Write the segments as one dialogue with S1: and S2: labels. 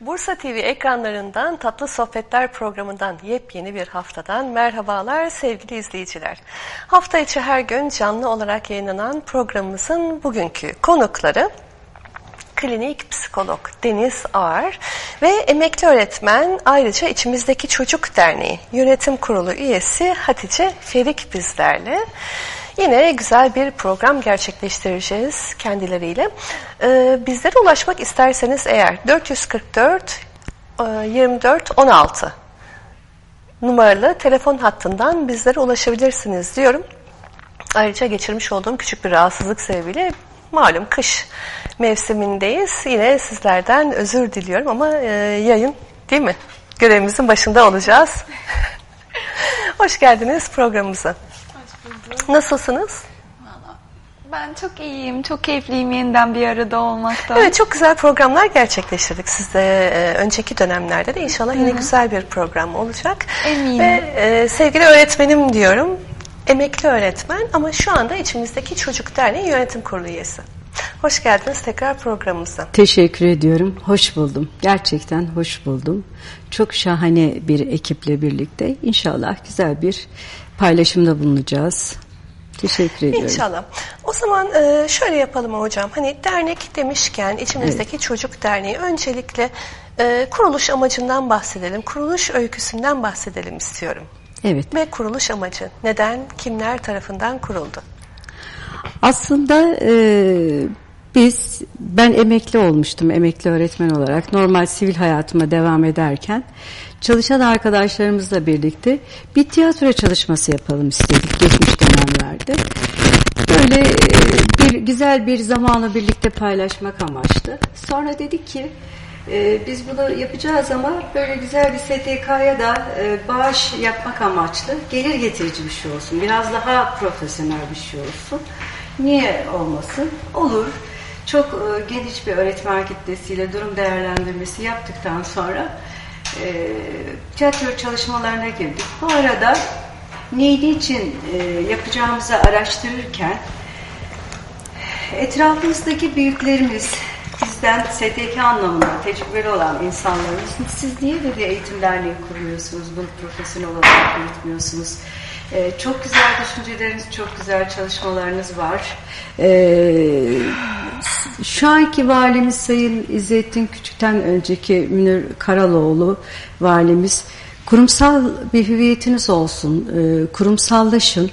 S1: Bursa TV ekranlarından Tatlı Sohbetler programından yepyeni bir haftadan merhabalar sevgili izleyiciler. Hafta içi her gün canlı olarak yayınlanan programımızın bugünkü konukları klinik psikolog Deniz Ağar ve emekli öğretmen ayrıca içimizdeki Çocuk Derneği yönetim kurulu üyesi Hatice Ferik bizlerle. Yine güzel bir program gerçekleştireceğiz kendileriyle. Ee, bizlere ulaşmak isterseniz eğer 444 24 16 numaralı telefon hattından bizlere ulaşabilirsiniz diyorum. Ayrıca geçirmiş olduğum küçük bir rahatsızlık sebebiyle malum kış mevsimindeyiz. Yine sizlerden özür diliyorum ama e, yayın değil mi? Görevimizin başında olacağız. Hoş geldiniz programımıza. Nasılsınız?
S2: Ben çok iyiyim, çok keyifliyim yeniden bir arada olmaktan.
S1: Evet çok güzel programlar gerçekleştirdik sizde e, önceki dönemlerde de inşallah yine güzel bir program olacak.
S2: Eminim.
S1: Ve e, sevgili öğretmenim diyorum, emekli öğretmen ama şu anda içimizdeki Çocuk Derneği Yönetim Kurulu üyesi. Hoş geldiniz tekrar programımıza.
S3: Teşekkür ediyorum. Hoş buldum. Gerçekten hoş buldum. Çok şahane bir ekiple birlikte inşallah güzel bir paylaşımda bulunacağız. Teşekkür ediyorum.
S1: İnşallah. O zaman e, şöyle yapalım hocam. Hani dernek demişken içimizdeki evet. çocuk derneği öncelikle e, kuruluş amacından bahsedelim. Kuruluş öyküsünden bahsedelim istiyorum.
S3: Evet.
S1: Ve kuruluş amacı neden, kimler tarafından kuruldu?
S3: Aslında e, biz, ben emekli olmuştum, emekli öğretmen olarak. Normal sivil hayatıma devam ederken çalışan arkadaşlarımızla birlikte bir tiyatro çalışması yapalım istedik geçmiş dönemlerde. Böyle bir güzel bir zamanı birlikte paylaşmak amaçlı. Sonra dedik ki e, biz bunu yapacağız ama böyle güzel bir STK'ya da e, bağış yapmak amaçlı gelir getirici bir şey olsun. Biraz daha profesyonel bir şey olsun. Niye olmasın? Olur. Çok e, geniş bir öğretmen kitlesiyle durum değerlendirmesi yaptıktan sonra e, tiyatro çalışmalarına girdik. Bu arada neydi için e, yapacağımızı araştırırken etrafımızdaki büyüklerimiz bizden STK anlamında tecrübeli olan insanlarımız siz niye dedi eğitim derneği kurmuyorsunuz, bunu profesyonel olarak yürütmüyorsunuz? Ee, çok güzel düşünceleriniz, çok güzel çalışmalarınız var. Ee, şu anki valimiz Sayın İzzettin Küçük'ten önceki Münir Karaloğlu valimiz kurumsal bir hüviyetiniz olsun, ee, kurumsallaşın.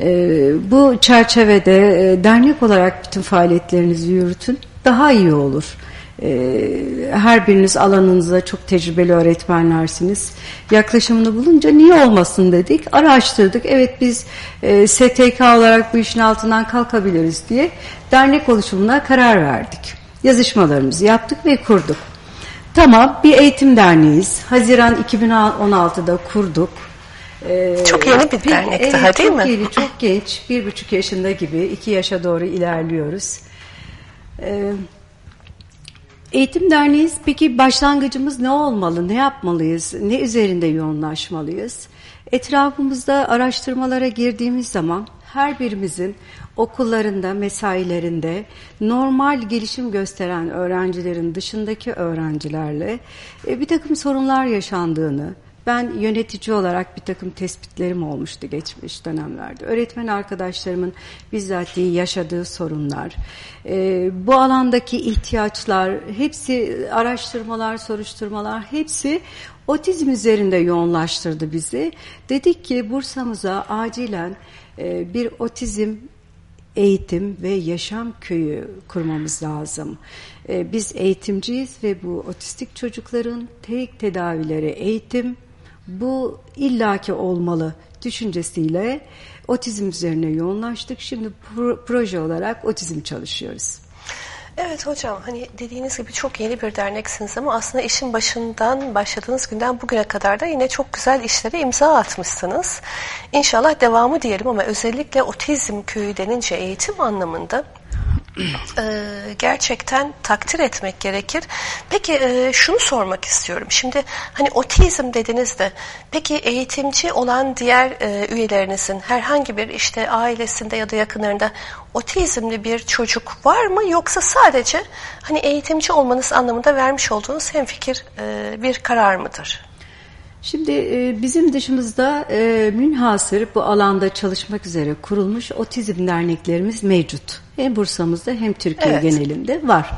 S3: Ee, bu çerçevede e, dernek olarak bütün faaliyetlerinizi yürütün daha iyi olur. Ee, her biriniz alanınızda çok tecrübeli öğretmenlersiniz. Yaklaşımını bulunca niye olmasın dedik. Araştırdık. Evet biz e, STK olarak bu işin altından kalkabiliriz diye dernek oluşumuna karar verdik. Yazışmalarımızı yaptık ve kurduk. Tamam bir eğitim derneğiyiz. Haziran 2016'da kurduk.
S1: Ee, çok yeni bir dernek evet, daha değil
S3: çok
S1: mi?
S3: Çok yeni, çok genç. Bir buçuk yaşında gibi iki yaşa doğru ilerliyoruz. Ee, Eğitim Derneği'yiz. Peki başlangıcımız ne olmalı? Ne yapmalıyız? Ne üzerinde yoğunlaşmalıyız? Etrafımızda araştırmalara girdiğimiz zaman her birimizin okullarında, mesailerinde normal gelişim gösteren öğrencilerin dışındaki öğrencilerle e, bir takım sorunlar yaşandığını, ben yönetici olarak bir takım tespitlerim olmuştu geçmiş dönemlerde. Öğretmen arkadaşlarımın bizzatihi yaşadığı sorunlar, e, bu alandaki ihtiyaçlar, hepsi araştırmalar, soruşturmalar, hepsi otizm üzerinde yoğunlaştırdı bizi. Dedik ki Bursa'mıza acilen e, bir otizm eğitim ve yaşam köyü kurmamız lazım. E, biz eğitimciyiz ve bu otistik çocukların tek tedavileri eğitim, bu illaki olmalı düşüncesiyle otizm üzerine yoğunlaştık. Şimdi proje olarak otizm çalışıyoruz.
S1: Evet hocam hani dediğiniz gibi çok yeni bir derneksiniz ama aslında işin başından başladığınız günden bugüne kadar da yine çok güzel işlere imza atmışsınız. İnşallah devamı diyelim ama özellikle otizm köyü denince eğitim anlamında e, gerçekten takdir etmek gerekir. Peki e, şunu sormak istiyorum. Şimdi hani otizm dediniz de peki eğitimci olan diğer e, üyelerinizin herhangi bir işte ailesinde ya da yakınlarında otizmli bir çocuk var mı yoksa sadece hani eğitimci olmanız anlamında vermiş olduğunuz hemfikir e, bir karar mıdır?
S3: Şimdi e, bizim dışımızda münhasır bu alanda çalışmak üzere kurulmuş otizm derneklerimiz mevcut. Hem Bursa'mızda hem Türkiye
S1: Evet.
S3: genelinde var.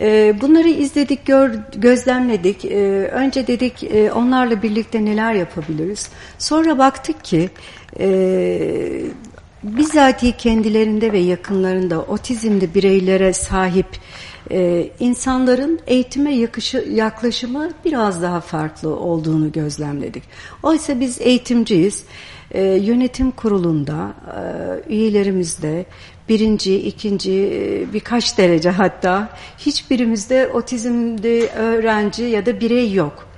S3: E, bunları izledik, gör, gözlemledik. E, önce dedik e, onlarla birlikte neler yapabiliriz. Sonra baktık ki e, bizatihi kendilerinde ve yakınlarında otizmli bireylere sahip e, insanların eğitime yakışı, yaklaşımı biraz daha farklı olduğunu gözlemledik. Oysa biz eğitimciyiz. E, yönetim kurulunda, e, üyelerimizde birinci, ikinci, e, birkaç derece hatta hiçbirimizde otizmli öğrenci ya da birey yok.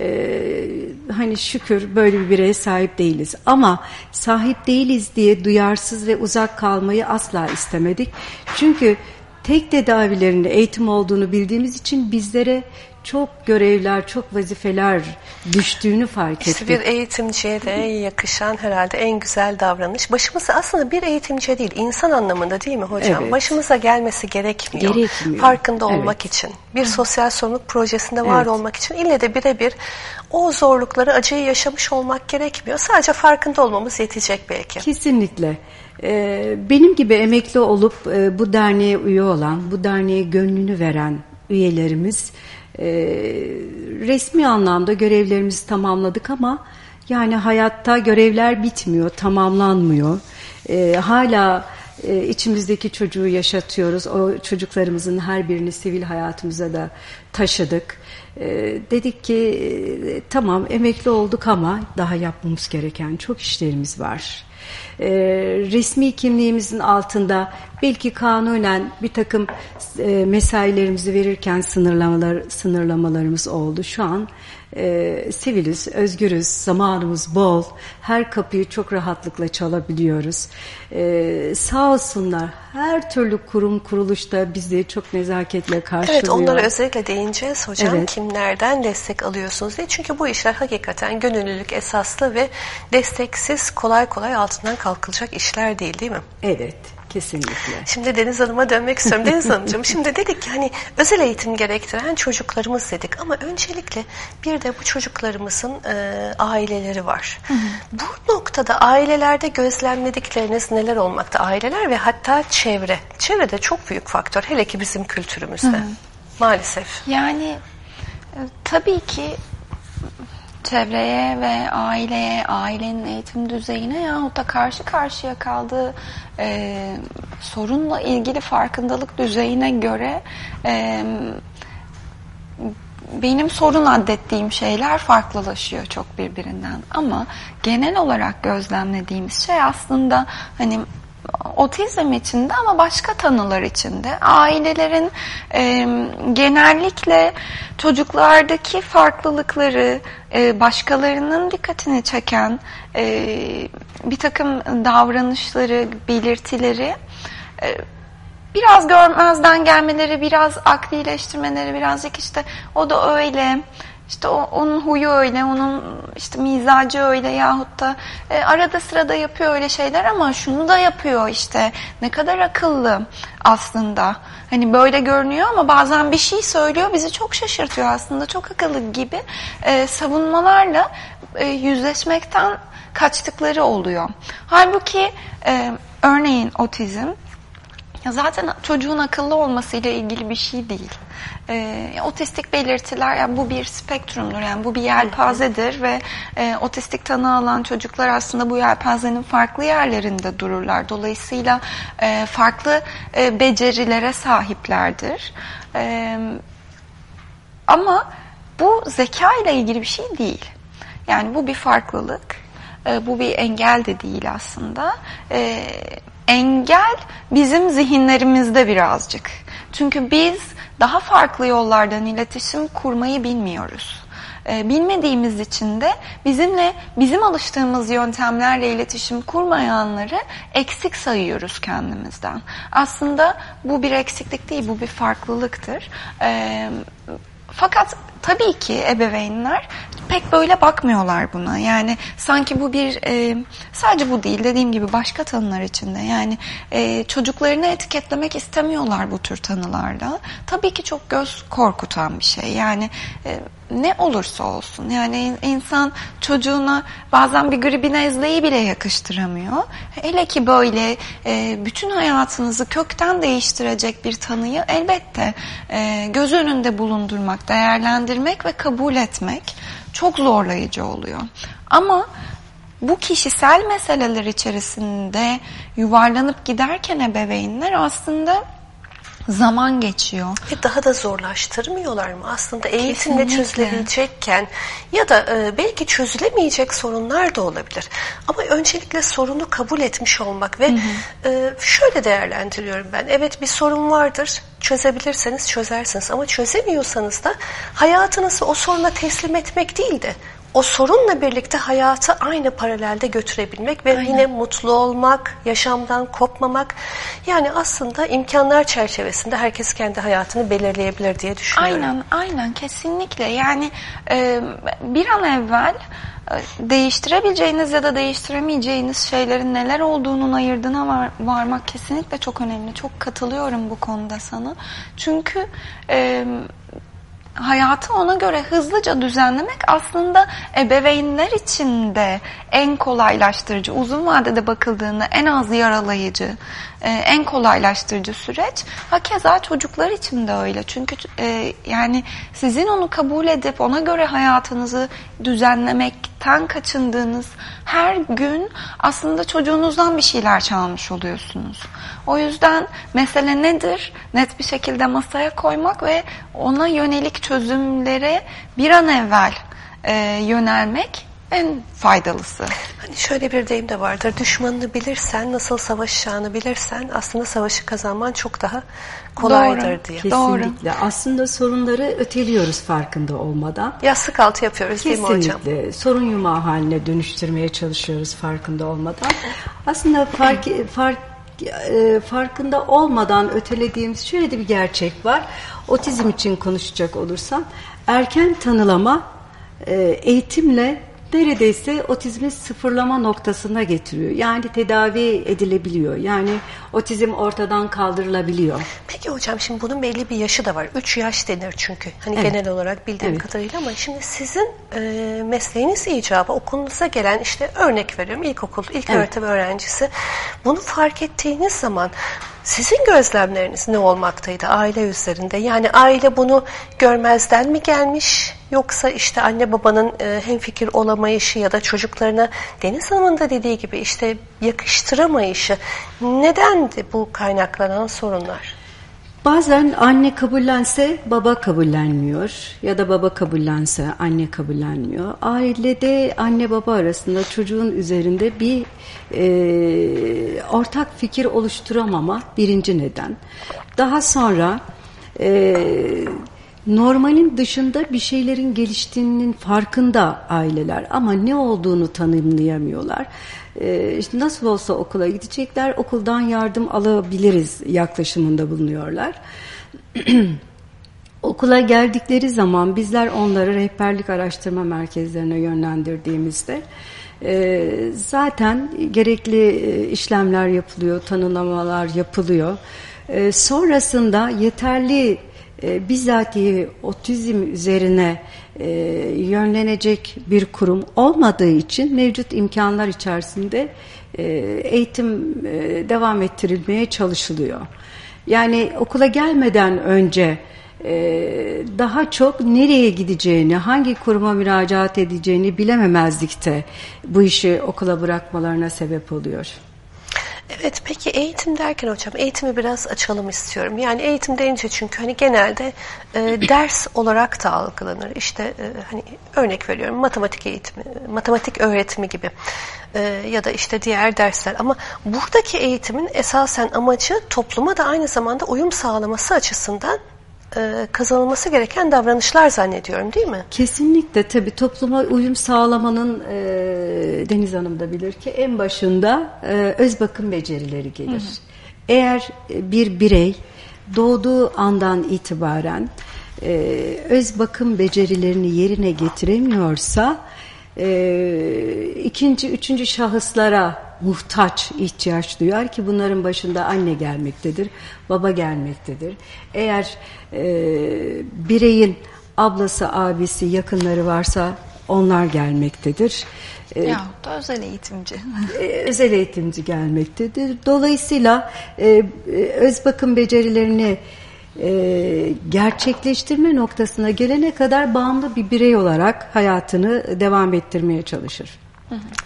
S3: Ee, hani şükür böyle bir bireye sahip değiliz. Ama sahip değiliz diye duyarsız ve uzak kalmayı asla istemedik. Çünkü tek tedavilerinde eğitim olduğunu bildiğimiz için bizlere çok görevler, çok vazifeler düştüğünü fark
S1: İşte
S3: ettik.
S1: bir eğitimciye de yakışan herhalde en güzel davranış. Başımıza aslında bir eğitimciye değil, insan anlamında değil mi hocam?
S3: Evet.
S1: Başımıza gelmesi gerekmiyor.
S3: Gerekmiyor.
S1: Farkında
S3: Evet.
S1: olmak için, bir sosyal sorumluluk projesinde var
S3: Evet.
S1: olmak için ille de birebir o zorlukları, acıyı yaşamış olmak gerekmiyor. Sadece farkında olmamız yetecek belki.
S3: Kesinlikle. Ee, benim gibi emekli olup e, bu derneğe üye olan, bu derneğe gönlünü veren üyelerimiz e, resmi anlamda görevlerimizi tamamladık ama yani hayatta görevler bitmiyor, tamamlanmıyor. E, hala e, içimizdeki çocuğu yaşatıyoruz. O çocuklarımızın her birini sivil hayatımıza da taşıdık. E, dedik ki e, tamam emekli olduk ama daha yapmamız gereken çok işlerimiz var. E, resmi kimliğimizin altında belki kanunen bir takım e, mesailerimizi verirken sınırlamalar sınırlamalarımız oldu. Şu an e, siviliz, özgürüz, zamanımız bol, her kapıyı çok rahatlıkla çalabiliyoruz. E, sağ olsunlar her türlü kurum kuruluşta bizi çok nezaketle karşılıyor.
S1: Evet onlara özellikle değineceğiz hocam.
S3: Evet.
S1: Kimlerden destek alıyorsunuz diye. Çünkü bu işler hakikaten gönüllülük esaslı ve desteksiz kolay kolay altından kalkılacak işler değil değil mi?
S3: Evet, kesinlikle.
S1: Şimdi Deniz Hanım'a dönmek istiyorum. Deniz Hanımcığım şimdi dedik ki hani özel eğitim gerektiren çocuklarımız dedik ama öncelikle bir de bu çocuklarımızın e, aileleri var. Bu noktada ailelerde gözlemledikleriniz neler olmakta? Aileler ve hatta çevre. Çevre de çok büyük faktör hele ki bizim kültürümüzde. Maalesef.
S2: Yani e, tabii ki çevreye ve aileye, ailenin eğitim düzeyine yahut da karşı karşıya kaldığı e, sorunla ilgili farkındalık düzeyine göre e, benim sorun addettiğim şeyler farklılaşıyor çok birbirinden. Ama genel olarak gözlemlediğimiz şey aslında hani otizm içinde ama başka tanılar içinde. Ailelerin e, genellikle çocuklardaki farklılıkları e, başkalarının dikkatini çeken e, bir takım davranışları, belirtileri e, biraz görmezden gelmeleri, biraz aklileştirmeleri, birazcık işte o da öyle, işte o, onun huyu öyle, onun işte mizacı öyle yahut da e, arada sırada yapıyor öyle şeyler ama şunu da yapıyor işte ne kadar akıllı aslında. Hani böyle görünüyor ama bazen bir şey söylüyor bizi çok şaşırtıyor aslında çok akıllı gibi e, savunmalarla e, yüzleşmekten kaçtıkları oluyor. Halbuki e, örneğin otizm ya zaten çocuğun akıllı olmasıyla ilgili bir şey değil. Ee, otistik belirtiler, yani bu bir spektrumdur, yani bu bir yelpazedir ve e, otistik tanı alan çocuklar aslında bu yelpazenin farklı yerlerinde dururlar. Dolayısıyla e, farklı e, becerilere sahiplerdir. E, ama bu zeka ile ilgili bir şey değil. Yani bu bir farklılık, e, bu bir engel de değil aslında. E, engel bizim zihinlerimizde birazcık. Çünkü biz daha farklı yollardan iletişim kurmayı bilmiyoruz. e, bilmediğimiz için de bizimle bizim alıştığımız yöntemlerle iletişim kurmayanları eksik sayıyoruz kendimizden. Aslında bu bir eksiklik değil, bu bir farklılıktır. E, fakat tabii ki ebeveynler pek böyle bakmıyorlar buna. Yani sanki bu bir e, sadece bu değil dediğim gibi başka tanılar içinde. Yani e, çocuklarını etiketlemek istemiyorlar bu tür tanılarla. Tabii ki çok göz korkutan bir şey. Yani e, ne olursa olsun. Yani insan çocuğuna bazen bir gribi nezleyi bile yakıştıramıyor. Hele ki böyle e, bütün hayatınızı kökten değiştirecek bir tanıyı elbette e, göz önünde bulundurmak, değerlendirmek ve kabul etmek çok zorlayıcı oluyor. Ama bu kişisel meseleler içerisinde yuvarlanıp giderken ebeveynler aslında zaman geçiyor.
S1: Ve daha da zorlaştırmıyorlar mı? Aslında eğitimle Kesinlikle. çözülebilecekken ya da e, belki çözülemeyecek sorunlar da olabilir. Ama öncelikle sorunu kabul etmiş olmak ve hı hı. E, şöyle değerlendiriyorum ben. Evet bir sorun vardır. Çözebilirseniz çözersiniz ama çözemiyorsanız da hayatınızı o soruna teslim etmek değil de o sorunla birlikte hayatı aynı paralelde götürebilmek ve Aynen. yine mutlu olmak, yaşamdan kopmamak. Yani aslında imkanlar çerçevesinde herkes kendi hayatını belirleyebilir diye düşünüyorum.
S2: Aynen, aynen kesinlikle. Yani e, bir an evvel e, değiştirebileceğiniz ya da değiştiremeyeceğiniz şeylerin neler olduğunun ayırdığına var, varmak kesinlikle çok önemli. Çok katılıyorum bu konuda sana. Çünkü e, hayatı ona göre hızlıca düzenlemek aslında ebeveynler için de en kolaylaştırıcı, uzun vadede bakıldığında en az yaralayıcı, e, en kolaylaştırıcı süreç. Hakeza çocuklar için de öyle. Çünkü e, yani sizin onu kabul edip ona göre hayatınızı düzenlemekten kaçındığınız her gün aslında çocuğunuzdan bir şeyler çalmış oluyorsunuz. O yüzden mesele nedir? Net bir şekilde masaya koymak ve ona yönelik çözümlere bir an evvel e, yönelmek en faydalısı.
S1: Hani şöyle bir deyim de vardır. Düşmanını bilirsen, nasıl savaşacağını bilirsen aslında savaşı kazanman çok daha kolaydır Doğru. diye.
S3: Kesinlikle. Doğru. Aslında sorunları öteliyoruz farkında olmadan.
S1: Yastık altı yapıyoruz
S3: Kesinlikle.
S1: değil mi hocam?
S3: Kesinlikle. Sorun yumağı haline dönüştürmeye çalışıyoruz farkında olmadan. Aslında fark, fark e, farkında olmadan ötelediğimiz şöyle de bir gerçek var. Otizm için konuşacak olursam erken tanılama e, eğitimle neredeyse otizmi sıfırlama noktasına getiriyor. Yani tedavi edilebiliyor. Yani otizm ortadan kaldırılabiliyor.
S1: Peki hocam şimdi bunun belli bir yaşı da var. 3 yaş denir çünkü. Hani evet. genel olarak bildiğim evet. kadarıyla ama şimdi sizin e, mesleğiniz icabı okulunuza gelen işte örnek veriyorum ilkokul, ilk evet. öğretim öğrencisi. Bunu fark ettiğiniz zaman sizin gözlemleriniz ne olmaktaydı aile üzerinde? Yani aile bunu görmezden mi gelmiş yoksa işte anne babanın e, hemfikir olamayışı ya da çocuklarına Deniz Hanım'ın da dediği gibi işte yakıştıramayışı nedendi bu kaynaklanan sorunlar?
S3: Bazen anne kabullense baba kabullenmiyor ya da baba kabullense anne kabullenmiyor. Ailede anne baba arasında çocuğun üzerinde bir e, ortak fikir oluşturamama birinci neden. Daha sonra e, normalin dışında bir şeylerin geliştiğinin farkında aileler ama ne olduğunu tanımlayamıyorlar. Ee, işte nasıl olsa okula gidecekler, okuldan yardım alabiliriz yaklaşımında bulunuyorlar. Okula geldikleri zaman bizler onları rehberlik araştırma merkezlerine yönlendirdiğimizde e, zaten gerekli e, işlemler yapılıyor, tanımlamalar yapılıyor. E, sonrasında yeterli e, otizm üzerine e, yönlenecek bir kurum olmadığı için mevcut imkanlar içerisinde e, eğitim e, devam ettirilmeye çalışılıyor. Yani okula gelmeden önce e, daha çok nereye gideceğini, hangi kuruma müracaat edeceğini bilememezlikte bu işi okula bırakmalarına sebep oluyor.
S1: Evet peki eğitim derken hocam eğitimi biraz açalım istiyorum. Yani eğitim deyince çünkü hani genelde e, ders olarak da algılanır. İşte e, hani örnek veriyorum matematik eğitimi, matematik öğretimi gibi e, ya da işte diğer dersler. Ama buradaki eğitimin esasen amacı topluma da aynı zamanda uyum sağlaması açısından e, kazanılması gereken davranışlar zannediyorum değil mi?
S3: Kesinlikle tabii topluma uyum sağlamanın e, Deniz Hanım da bilir ki en başında e, öz bakım becerileri gelir. Hı hı. Eğer bir birey doğduğu andan itibaren e, öz bakım becerilerini yerine getiremiyorsa e, ikinci, üçüncü şahıslara muhtaç ihtiyaç duyar ki bunların başında anne gelmektedir, baba gelmektedir. Eğer e, bireyin ablası, abisi, yakınları varsa onlar gelmektedir.
S2: E, Yahut da özel eğitimci.
S3: E, özel eğitimci gelmektedir. Dolayısıyla e, e, öz bakım becerilerini e, gerçekleştirme noktasına gelene kadar bağımlı bir birey olarak hayatını devam ettirmeye çalışır.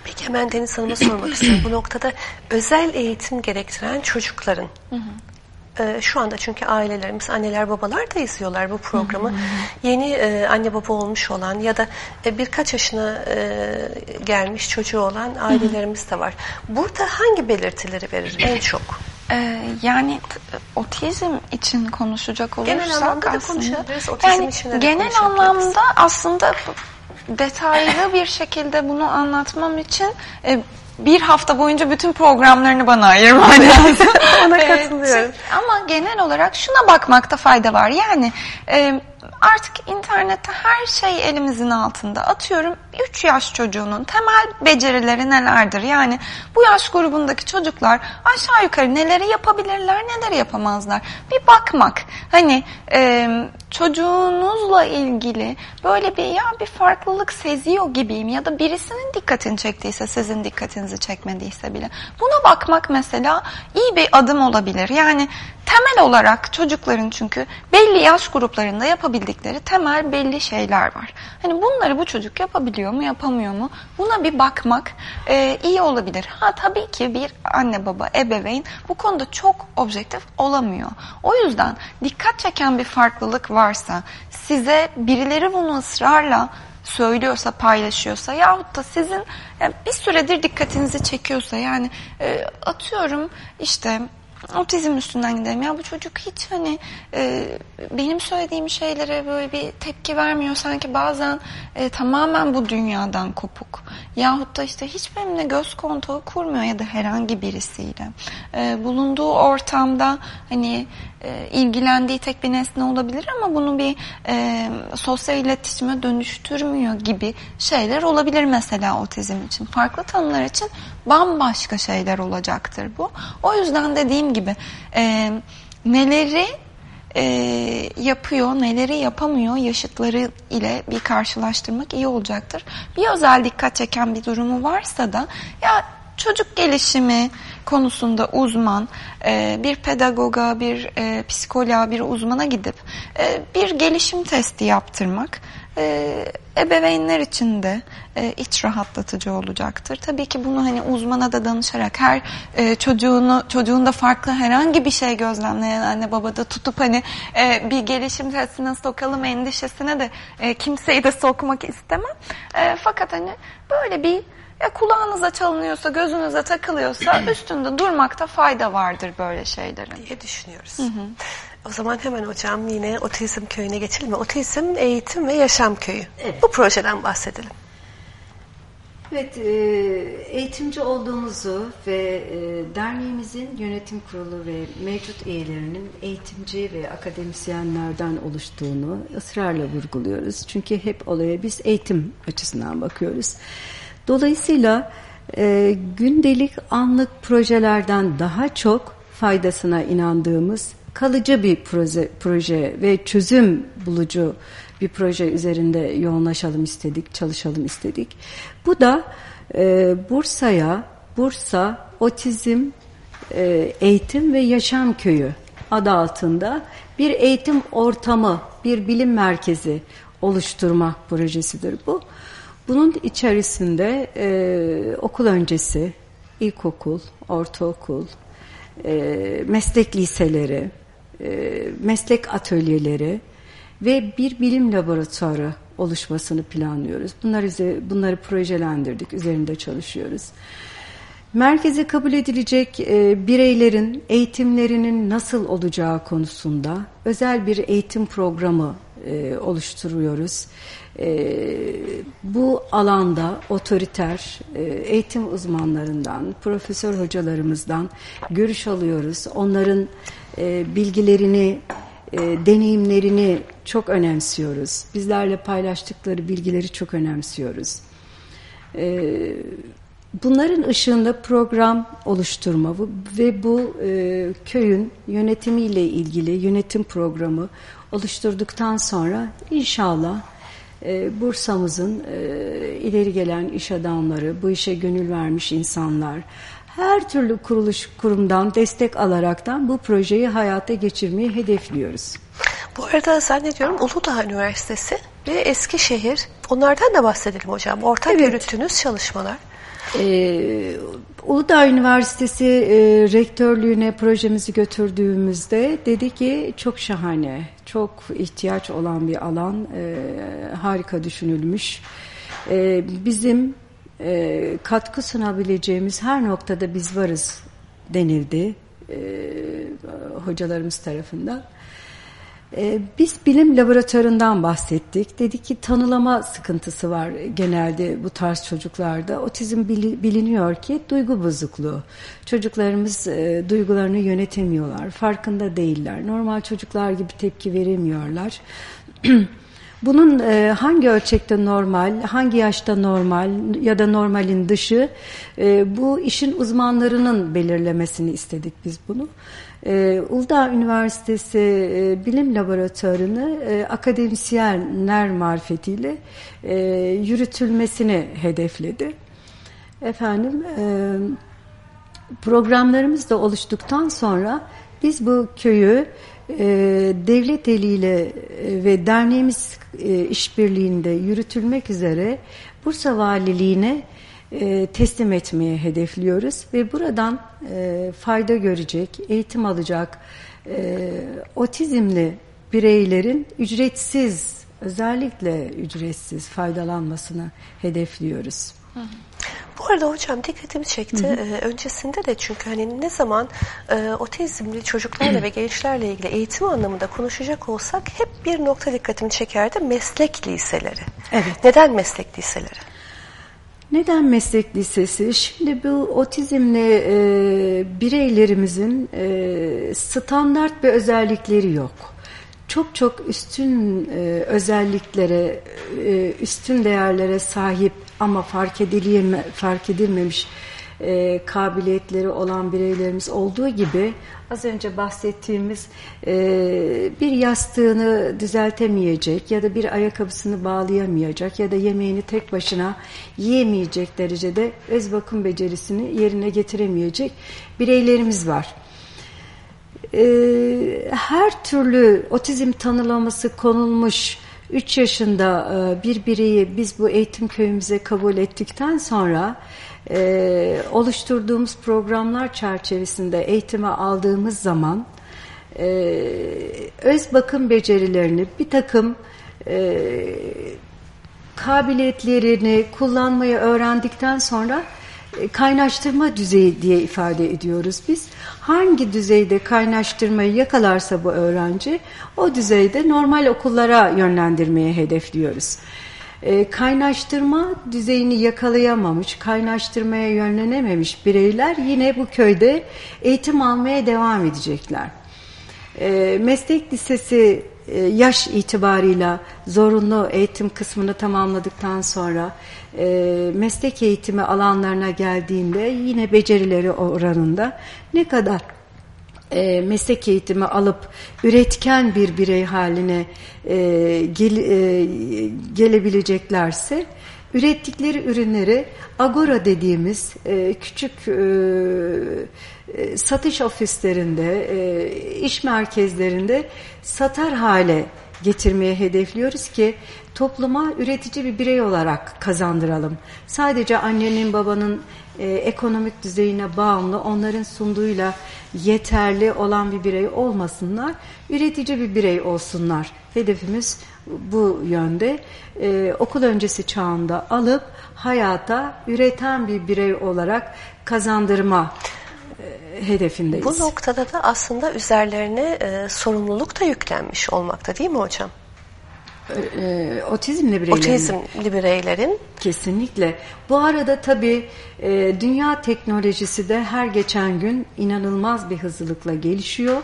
S1: Peki hemen Deniz Hanım'a sormak istiyorum. Bu noktada özel eğitim gerektiren çocukların e, şu anda çünkü ailelerimiz, anneler babalar da izliyorlar bu programı. Yeni e, anne baba olmuş olan ya da e, birkaç yaşına e, gelmiş çocuğu olan ailelerimiz de var. Burada hangi belirtileri verir en çok?
S2: Ee, yani otizm için konuşacak olursak
S1: genel anlamda
S2: aslında,
S1: da
S2: yani için genel anlamda aslında detaylı bir şekilde bunu anlatmam için e, bir hafta boyunca bütün programlarını bana ayırman lazım.
S1: Ona katılıyorum.
S2: Ama genel olarak şuna bakmakta fayda var. Yani e, artık internette her şey elimizin altında. Atıyorum 3 yaş çocuğunun temel becerileri nelerdir? Yani bu yaş grubundaki çocuklar aşağı yukarı neleri yapabilirler, neleri yapamazlar? Bir bakmak. Hani e, çocuğunuzla ilgili böyle bir ya bir farklılık seziyor gibiyim ya da birisinin dikkatini çektiyse sizin dikkatinizi çekmediyse bile. Buna bakmak mesela iyi bir adım olabilir. Yani temel olarak çocukların çünkü belli yaş gruplarında yapabildikleri temel belli şeyler var. Hani bunları bu çocuk yapabiliyor mu yapamıyor mu buna bir bakmak e, iyi olabilir. Ha tabii ki bir anne baba ebeveyn bu konuda çok objektif olamıyor. O yüzden dikkat çeken bir farklılık varsa size birileri bunu ısrarla söylüyorsa, paylaşıyorsa yahut da sizin yani bir süredir dikkatinizi çekiyorsa yani e, atıyorum işte otizm üstünden gidelim. Ya bu çocuk hiç hani e, benim söylediğim şeylere böyle bir tepki vermiyor. Sanki bazen e, tamamen bu dünyadan kopuk. Yahut da işte hiç benimle göz kontağı kurmuyor ya da herhangi birisiyle. E, bulunduğu ortamda hani e, ilgilendiği tek bir nesne olabilir ama bunu bir e, sosyal iletişime dönüştürmüyor gibi şeyler olabilir mesela otizm için. Farklı tanılar için bambaşka şeyler olacaktır bu. O yüzden dediğim gibi e, neleri e, yapıyor, neleri yapamıyor yaşıtları ile bir karşılaştırmak iyi olacaktır. Bir özel dikkat çeken bir durumu varsa da ya çocuk gelişimi konusunda uzman e, bir pedagoga, bir e, psikoloğa, bir uzmana gidip e, bir gelişim testi yaptırmak e, ebeveynler için de iç rahatlatıcı olacaktır. Tabii ki bunu hani uzmana da danışarak her e, çocuğunu çocuğunda farklı herhangi bir şey gözlemleyen anne baba da tutup hani bir gelişim testine sokalım endişesine de kimseyi de sokmak istemem. Fakat hani böyle bir ya kulağınıza çalınıyorsa, gözünüze takılıyorsa üstünde durmakta fayda vardır böyle şeylerin.
S1: Diye düşünüyoruz. Hı hı. O zaman hemen hocam yine Otizm Köyü'ne geçelim mi? Otizm Eğitim ve Yaşam Köyü. Evet. Bu projeden bahsedelim.
S3: Evet, e, eğitimci olduğumuzu ve e, derneğimizin yönetim kurulu ve mevcut üyelerinin eğitimci ve akademisyenlerden oluştuğunu ısrarla vurguluyoruz. Çünkü hep olaya biz eğitim açısından bakıyoruz. Dolayısıyla e, gündelik anlık projelerden daha çok faydasına inandığımız kalıcı bir proje, proje ve çözüm bulucu bir proje üzerinde yoğunlaşalım istedik, çalışalım istedik. Bu da e, Bursa'ya Bursa Otizm e, Eğitim ve Yaşam Köyü adı altında bir eğitim ortamı, bir bilim merkezi oluşturma projesidir bu. Bunun içerisinde e, okul öncesi, ilkokul, ortaokul, e, meslek liseleri, e, meslek atölyeleri ve bir bilim laboratuvarı oluşmasını planlıyoruz. Bunları, bunları projelendirdik, üzerinde çalışıyoruz. Merkeze kabul edilecek e, bireylerin eğitimlerinin nasıl olacağı konusunda özel bir eğitim programı e, oluşturuyoruz. E, bu alanda otoriter e, eğitim uzmanlarından, profesör hocalarımızdan görüş alıyoruz. Onların e, bilgilerini, e, deneyimlerini çok önemsiyoruz. Bizlerle paylaştıkları bilgileri çok önemsiyoruz. Evet Bunların ışığında program oluşturma ve bu e, köyün yönetimiyle ilgili yönetim programı oluşturduktan sonra inşallah e, Bursa'mızın e, ileri gelen iş adamları, bu işe gönül vermiş insanlar, her türlü kuruluş kurumdan destek alaraktan bu projeyi hayata geçirmeyi hedefliyoruz.
S1: Bu arada zannediyorum Uludağ Üniversitesi ve Eskişehir, onlardan da bahsedelim hocam. Ortak evet. yürüttüğünüz çalışmalar.
S3: Ee, Uludağ Üniversitesi e, rektörlüğüne projemizi götürdüğümüzde dedi ki çok şahane, çok ihtiyaç olan bir alan, e, harika düşünülmüş. E, bizim e, katkı sunabileceğimiz her noktada biz varız denildi e, hocalarımız tarafından. Ee, biz bilim laboratuvarından bahsettik. Dedi ki tanılama sıkıntısı var genelde bu tarz çocuklarda. Otizm biliniyor ki duygu bozukluğu. Çocuklarımız e, duygularını yönetemiyorlar, farkında değiller. Normal çocuklar gibi tepki veremiyorlar. Bunun e, hangi ölçekte normal, hangi yaşta normal ya da normalin dışı e, bu işin uzmanlarının belirlemesini istedik biz bunu. E, Uludağ Üniversitesi e, Bilim Laboratuvarını e, akademisyenler marifetiyle e, yürütülmesini hedefledi. Efendim e, programlarımız da oluştuktan sonra biz bu köyü e, devlet eliyle e, ve derneğimiz e, işbirliğinde yürütülmek üzere Bursa Valiliğine e, teslim etmeye hedefliyoruz ve buradan e, fayda görecek, eğitim alacak e, otizmli bireylerin ücretsiz, özellikle ücretsiz faydalanmasını hedefliyoruz. Hı hı.
S1: Bu arada hocam dikkatimi çekti. Hı hı. Ee, öncesinde de çünkü hani ne zaman e, otizmli çocuklarla ve gençlerle ilgili eğitim anlamında konuşacak olsak hep bir nokta dikkatimi çekerdi. Meslek liseleri.
S3: Evet.
S1: Neden meslek liseleri?
S3: Neden meslek lisesi? Şimdi bu otizmli e, bireylerimizin e, standart bir özellikleri yok. Çok çok üstün e, özelliklere, e, üstün değerlere sahip ama fark, edilme, fark edilmemiş e, kabiliyetleri olan bireylerimiz olduğu gibi az önce bahsettiğimiz e, bir yastığını düzeltemeyecek ya da bir ayakkabısını bağlayamayacak ya da yemeğini tek başına yiyemeyecek derecede öz bakım becerisini yerine getiremeyecek bireylerimiz var. E, her türlü otizm tanılaması konulmuş 3 yaşında e, bir bireyi biz bu eğitim köyümüze kabul ettikten sonra e, oluşturduğumuz programlar çerçevesinde eğitime aldığımız zaman e, öz bakım becerilerini bir takım e, kabiliyetlerini kullanmayı öğrendikten sonra e, kaynaştırma düzeyi diye ifade ediyoruz biz. Hangi düzeyde kaynaştırmayı yakalarsa bu öğrenci o düzeyde normal okullara yönlendirmeye hedefliyoruz. E, kaynaştırma düzeyini yakalayamamış, kaynaştırmaya yönlenememiş bireyler yine bu köyde eğitim almaya devam edecekler. E, meslek lisesi e, yaş itibarıyla zorunlu eğitim kısmını tamamladıktan sonra e, meslek eğitimi alanlarına geldiğinde yine becerileri oranında ne kadar e, meslek eğitimi alıp üretken bir birey haline e, gel, e, gelebileceklerse ürettikleri ürünleri Agora dediğimiz e, küçük e, e, satış ofislerinde, e, iş merkezlerinde satar hale getirmeye hedefliyoruz ki topluma üretici bir birey olarak kazandıralım. Sadece annenin babanın e, ekonomik düzeyine bağımlı onların sunduğuyla yeterli olan bir birey olmasınlar, üretici bir birey olsunlar Hedefimiz bu yönde. Ee, okul öncesi çağında alıp hayata üreten bir birey olarak kazandırma e, hedefindeyiz.
S1: Bu noktada da aslında üzerlerine e, sorumluluk da yüklenmiş olmakta değil mi hocam?
S3: E, otizmli bireylerin.
S1: Otizmli bireylerin.
S3: Kesinlikle. Bu arada tabii e, dünya teknolojisi de her geçen gün inanılmaz bir hızlılıkla gelişiyor.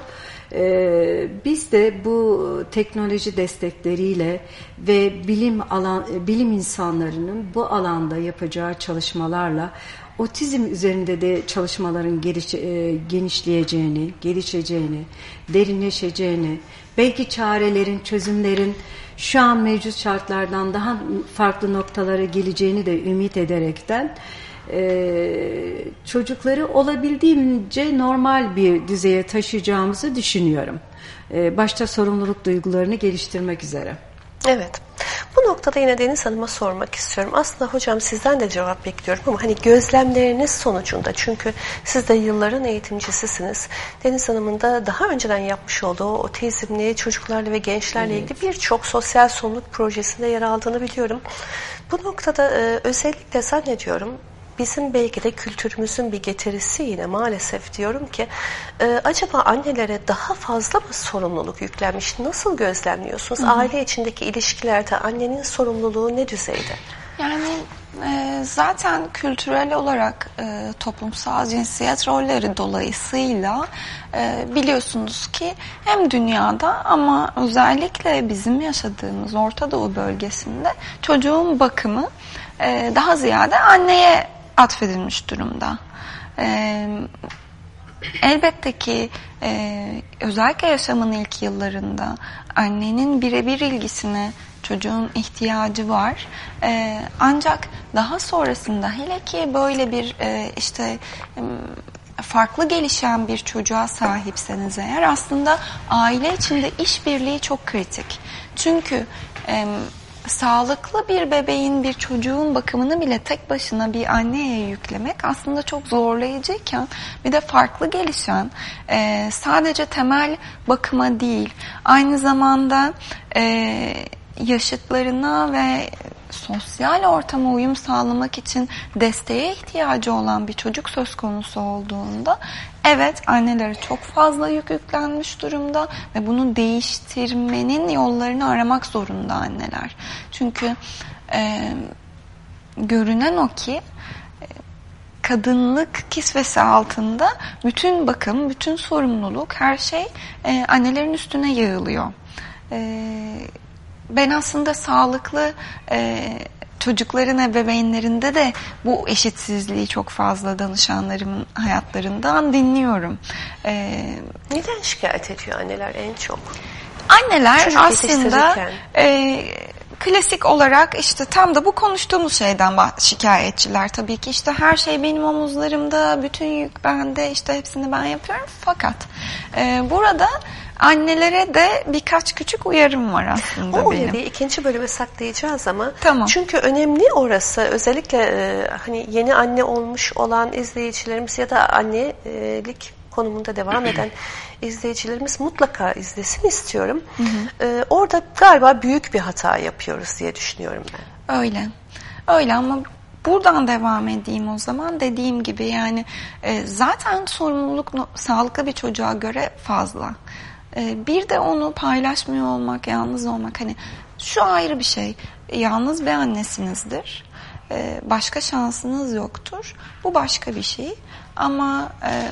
S3: E, biz de bu teknoloji destekleriyle ve bilim alan bilim insanlarının bu alanda yapacağı çalışmalarla otizm üzerinde de çalışmaların geliş, e, genişleyeceğini, gelişeceğini, derinleşeceğini, belki çarelerin, çözümlerin şu an mevcut şartlardan daha farklı noktalara geleceğini de ümit ederekten e, çocukları olabildiğince normal bir düzeye taşıyacağımızı düşünüyorum. E, başta sorumluluk duygularını geliştirmek üzere.
S1: Evet. Bu noktada yine Deniz Hanım'a sormak istiyorum. Aslında hocam sizden de cevap bekliyorum ama hani gözlemleriniz sonucunda çünkü siz de yılların eğitimcisisiniz. Deniz Hanım'ın da daha önceden yapmış olduğu otizmli çocuklarla ve gençlerle evet. ilgili birçok sosyal sorumluluk projesinde yer aldığını biliyorum. Bu noktada e, özellikle zannediyorum bizim belki de kültürümüzün bir getirisi yine maalesef diyorum ki e, acaba annelere daha fazla mı sorumluluk yüklenmiş? Nasıl gözlemliyorsunuz? Hı hı. Aile içindeki ilişkilerde annenin sorumluluğu ne düzeyde?
S2: Yani e, zaten kültürel olarak e, toplumsal cinsiyet rolleri dolayısıyla e, biliyorsunuz ki hem dünyada ama özellikle bizim yaşadığımız Orta Doğu bölgesinde çocuğun bakımı e, daha ziyade anneye atfedilmiş durumda. Ee, elbette ki e, özellikle yaşamın ilk yıllarında annenin birebir ilgisine çocuğun ihtiyacı var. E, ancak daha sonrasında hele ki böyle bir e, işte farklı gelişen bir çocuğa sahipseniz eğer aslında aile içinde işbirliği çok kritik. Çünkü e, sağlıklı bir bebeğin, bir çocuğun bakımını bile tek başına bir anneye yüklemek aslında çok zorlayıcıyken bir de farklı gelişen e, sadece temel bakıma değil aynı zamanda e, yaşıtlarına ve sosyal ortama uyum sağlamak için desteğe ihtiyacı olan bir çocuk söz konusu olduğunda evet annelere çok fazla yük yüklenmiş durumda ve bunu değiştirmenin yollarını aramak zorunda anneler. Çünkü e, görünen o ki e, kadınlık kisvesi altında bütün bakım, bütün sorumluluk, her şey e, annelerin üstüne yığılıyor. E, ben aslında sağlıklı e, çocukların ebeveynlerinde de bu eşitsizliği çok fazla danışanlarımın hayatlarından dinliyorum.
S1: E, Neden şikayet ediyor anneler en çok?
S2: Anneler Çocuk aslında e, klasik olarak işte tam da bu konuştuğumuz şeyden şikayetçiler tabii ki işte her şey benim omuzlarımda, bütün yük bende, işte hepsini ben yapıyorum. Fakat e, burada Annelere de birkaç küçük uyarım var aslında
S1: o
S2: benim. O
S1: uyarıyı ikinci bölüme saklayacağız ama tamam. çünkü önemli orası özellikle e, hani yeni anne olmuş olan izleyicilerimiz ya da annelik konumunda devam eden izleyicilerimiz mutlaka izlesin istiyorum. Hı hı. Ee, orada galiba büyük bir hata yapıyoruz diye düşünüyorum ben.
S2: Öyle. Öyle ama buradan devam edeyim o zaman. Dediğim gibi yani e, zaten sorumluluk sağlıklı bir çocuğa göre fazla. Ee, bir de onu paylaşmıyor olmak, yalnız olmak. Hani şu ayrı bir şey. Yalnız bir annesinizdir. Ee, başka şansınız yoktur. Bu başka bir şey. Ama e,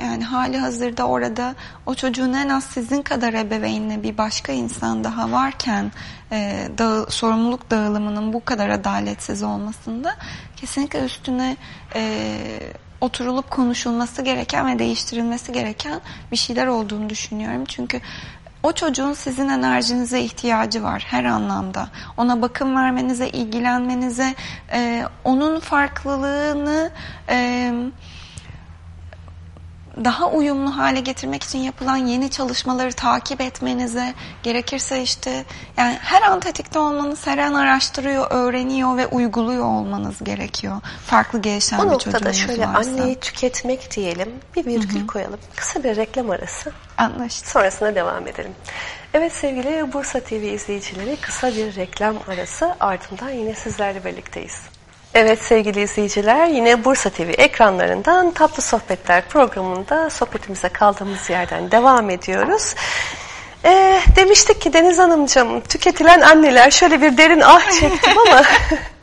S2: yani hali hazırda orada o çocuğun en az sizin kadar ebeveynle bir başka insan daha varken e, dağı, sorumluluk dağılımının bu kadar adaletsiz olmasında kesinlikle üstüne e, oturulup konuşulması gereken ve değiştirilmesi gereken bir şeyler olduğunu düşünüyorum. Çünkü o çocuğun sizin enerjinize ihtiyacı var her anlamda. Ona bakım vermenize, ilgilenmenize, e, onun farklılığını... E, daha uyumlu hale getirmek için yapılan yeni çalışmaları takip etmenize gerekirse işte yani her an tetikte olmanız, her an araştırıyor, öğreniyor ve uyguluyor olmanız gerekiyor. Farklı gelişen bir çocuğunuz varsa. Bu noktada
S1: şöyle anneyi tüketmek diyelim. Bir virgül Hı -hı. koyalım. Kısa bir reklam arası.
S2: Anlaştık.
S1: Sonrasında devam edelim. Evet sevgili Bursa TV izleyicileri kısa bir reklam arası ardından yine sizlerle birlikteyiz. Evet sevgili izleyiciler yine Bursa TV ekranlarından Tatlı Sohbetler programında sohbetimize kaldığımız yerden devam ediyoruz. Ee, demiştik ki Deniz Hanımcığım tüketilen anneler şöyle bir derin ah çektim ama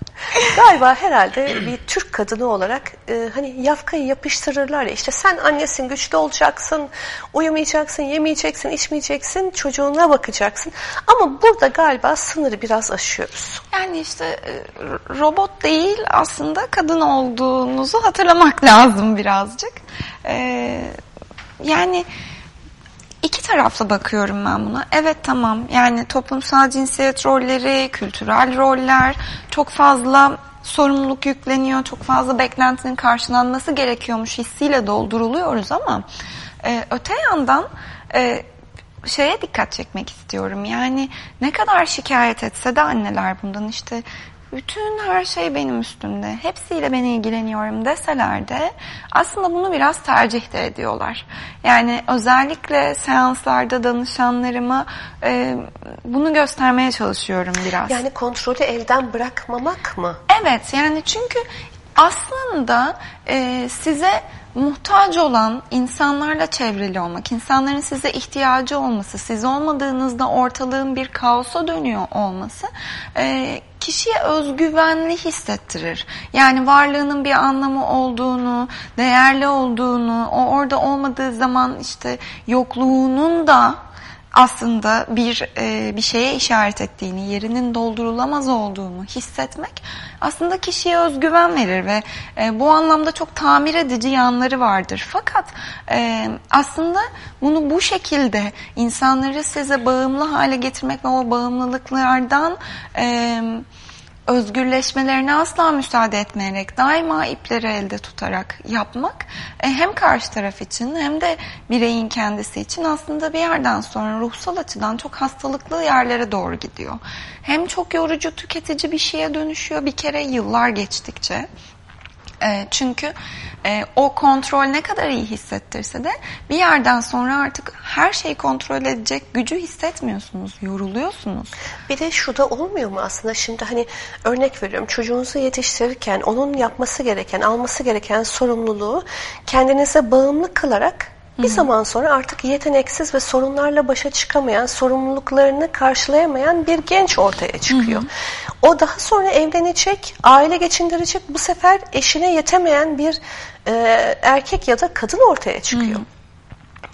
S1: Galiba herhalde bir Türk kadını olarak e, hani yafkayı yapıştırırlar ya işte sen annesin güçlü olacaksın, uyumayacaksın, yemeyeceksin, içmeyeceksin, çocuğuna bakacaksın. Ama burada galiba sınırı biraz aşıyoruz.
S2: Yani işte e, robot değil aslında kadın olduğunuzu hatırlamak lazım birazcık. Ee, yani taraflı bakıyorum ben buna. Evet tamam yani toplumsal cinsiyet rolleri, kültürel roller çok fazla sorumluluk yükleniyor, çok fazla beklentinin karşılanması gerekiyormuş hissiyle dolduruluyoruz ama e, öte yandan e, şeye dikkat çekmek istiyorum. Yani ne kadar şikayet etse de anneler bundan işte bütün her şey benim üstümde, hepsiyle ben ilgileniyorum deseler de aslında bunu biraz tercih de ediyorlar. Yani özellikle seanslarda danışanlarıma e, bunu göstermeye çalışıyorum biraz.
S1: Yani kontrolü elden bırakmamak mı?
S2: Evet yani çünkü aslında e, size muhtaç olan insanlarla çevrili olmak, insanların size ihtiyacı olması, siz olmadığınızda ortalığın bir kaosa dönüyor olması e, kişiye özgüvenli hissettirir. Yani varlığının bir anlamı olduğunu, değerli olduğunu, o orada olmadığı zaman işte yokluğunun da aslında bir e, bir şeye işaret ettiğini, yerinin doldurulamaz olduğunu hissetmek aslında kişiye özgüven verir ve e, bu anlamda çok tamir edici yanları vardır. Fakat e, aslında bunu bu şekilde insanları size bağımlı hale getirmek ve o bağımlılıklardan e, özgürleşmelerine asla müsaade etmeyerek daima ipleri elde tutarak yapmak e, hem karşı taraf için hem de bireyin kendisi için aslında bir yerden sonra ruhsal açıdan çok hastalıklı yerlere doğru gidiyor. Hem çok yorucu tüketici bir şeye dönüşüyor bir kere yıllar geçtikçe e, çünkü e, o kontrol ne kadar iyi hissettirse de bir yerden sonra artık her şeyi kontrol edecek gücü hissetmiyorsunuz, yoruluyorsunuz.
S1: Bir de şu da olmuyor mu aslında şimdi hani örnek veriyorum çocuğunuzu yetiştirirken onun yapması gereken, alması gereken sorumluluğu kendinize bağımlı kılarak bir zaman sonra artık yeteneksiz ve sorunlarla başa çıkamayan, sorumluluklarını karşılayamayan bir genç ortaya çıkıyor. Hı hı. O daha sonra evlenecek, aile geçindirecek, bu sefer eşine yetemeyen bir e, erkek ya da kadın ortaya çıkıyor. Hı hı.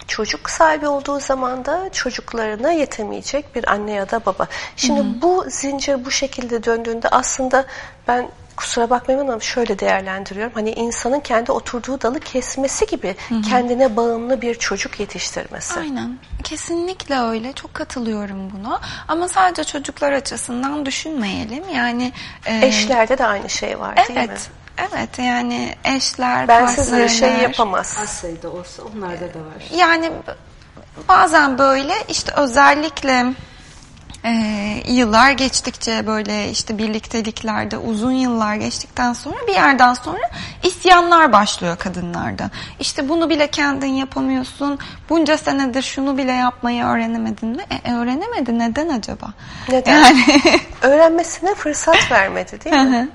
S1: Çocuk sahibi olduğu zaman da çocuklarına yetemeyecek bir anne ya da baba. Şimdi hı hı. bu zincir bu şekilde döndüğünde aslında ben kusura bakmayın ama şöyle değerlendiriyorum. Hani insanın kendi oturduğu dalı kesmesi gibi hı hı. kendine bağımlı bir çocuk yetiştirmesi.
S2: Aynen. Kesinlikle öyle. Çok katılıyorum buna. Ama sadece çocuklar açısından düşünmeyelim. Yani
S1: e... eşlerde de aynı şey var
S2: evet.
S1: değil mi?
S2: Evet yani eşler,
S1: Ben size şey yapamaz.
S3: Az sayıda olsa onlarda da var.
S2: Yani bazen böyle işte özellikle e, yıllar geçtikçe böyle işte birlikteliklerde uzun yıllar geçtikten sonra bir yerden sonra isyanlar başlıyor kadınlarda. İşte bunu bile kendin yapamıyorsun. Bunca senedir şunu bile yapmayı öğrenemedin mi? E, öğrenemedi. Neden acaba?
S1: Neden? Yani... Öğrenmesine fırsat vermedi değil mi?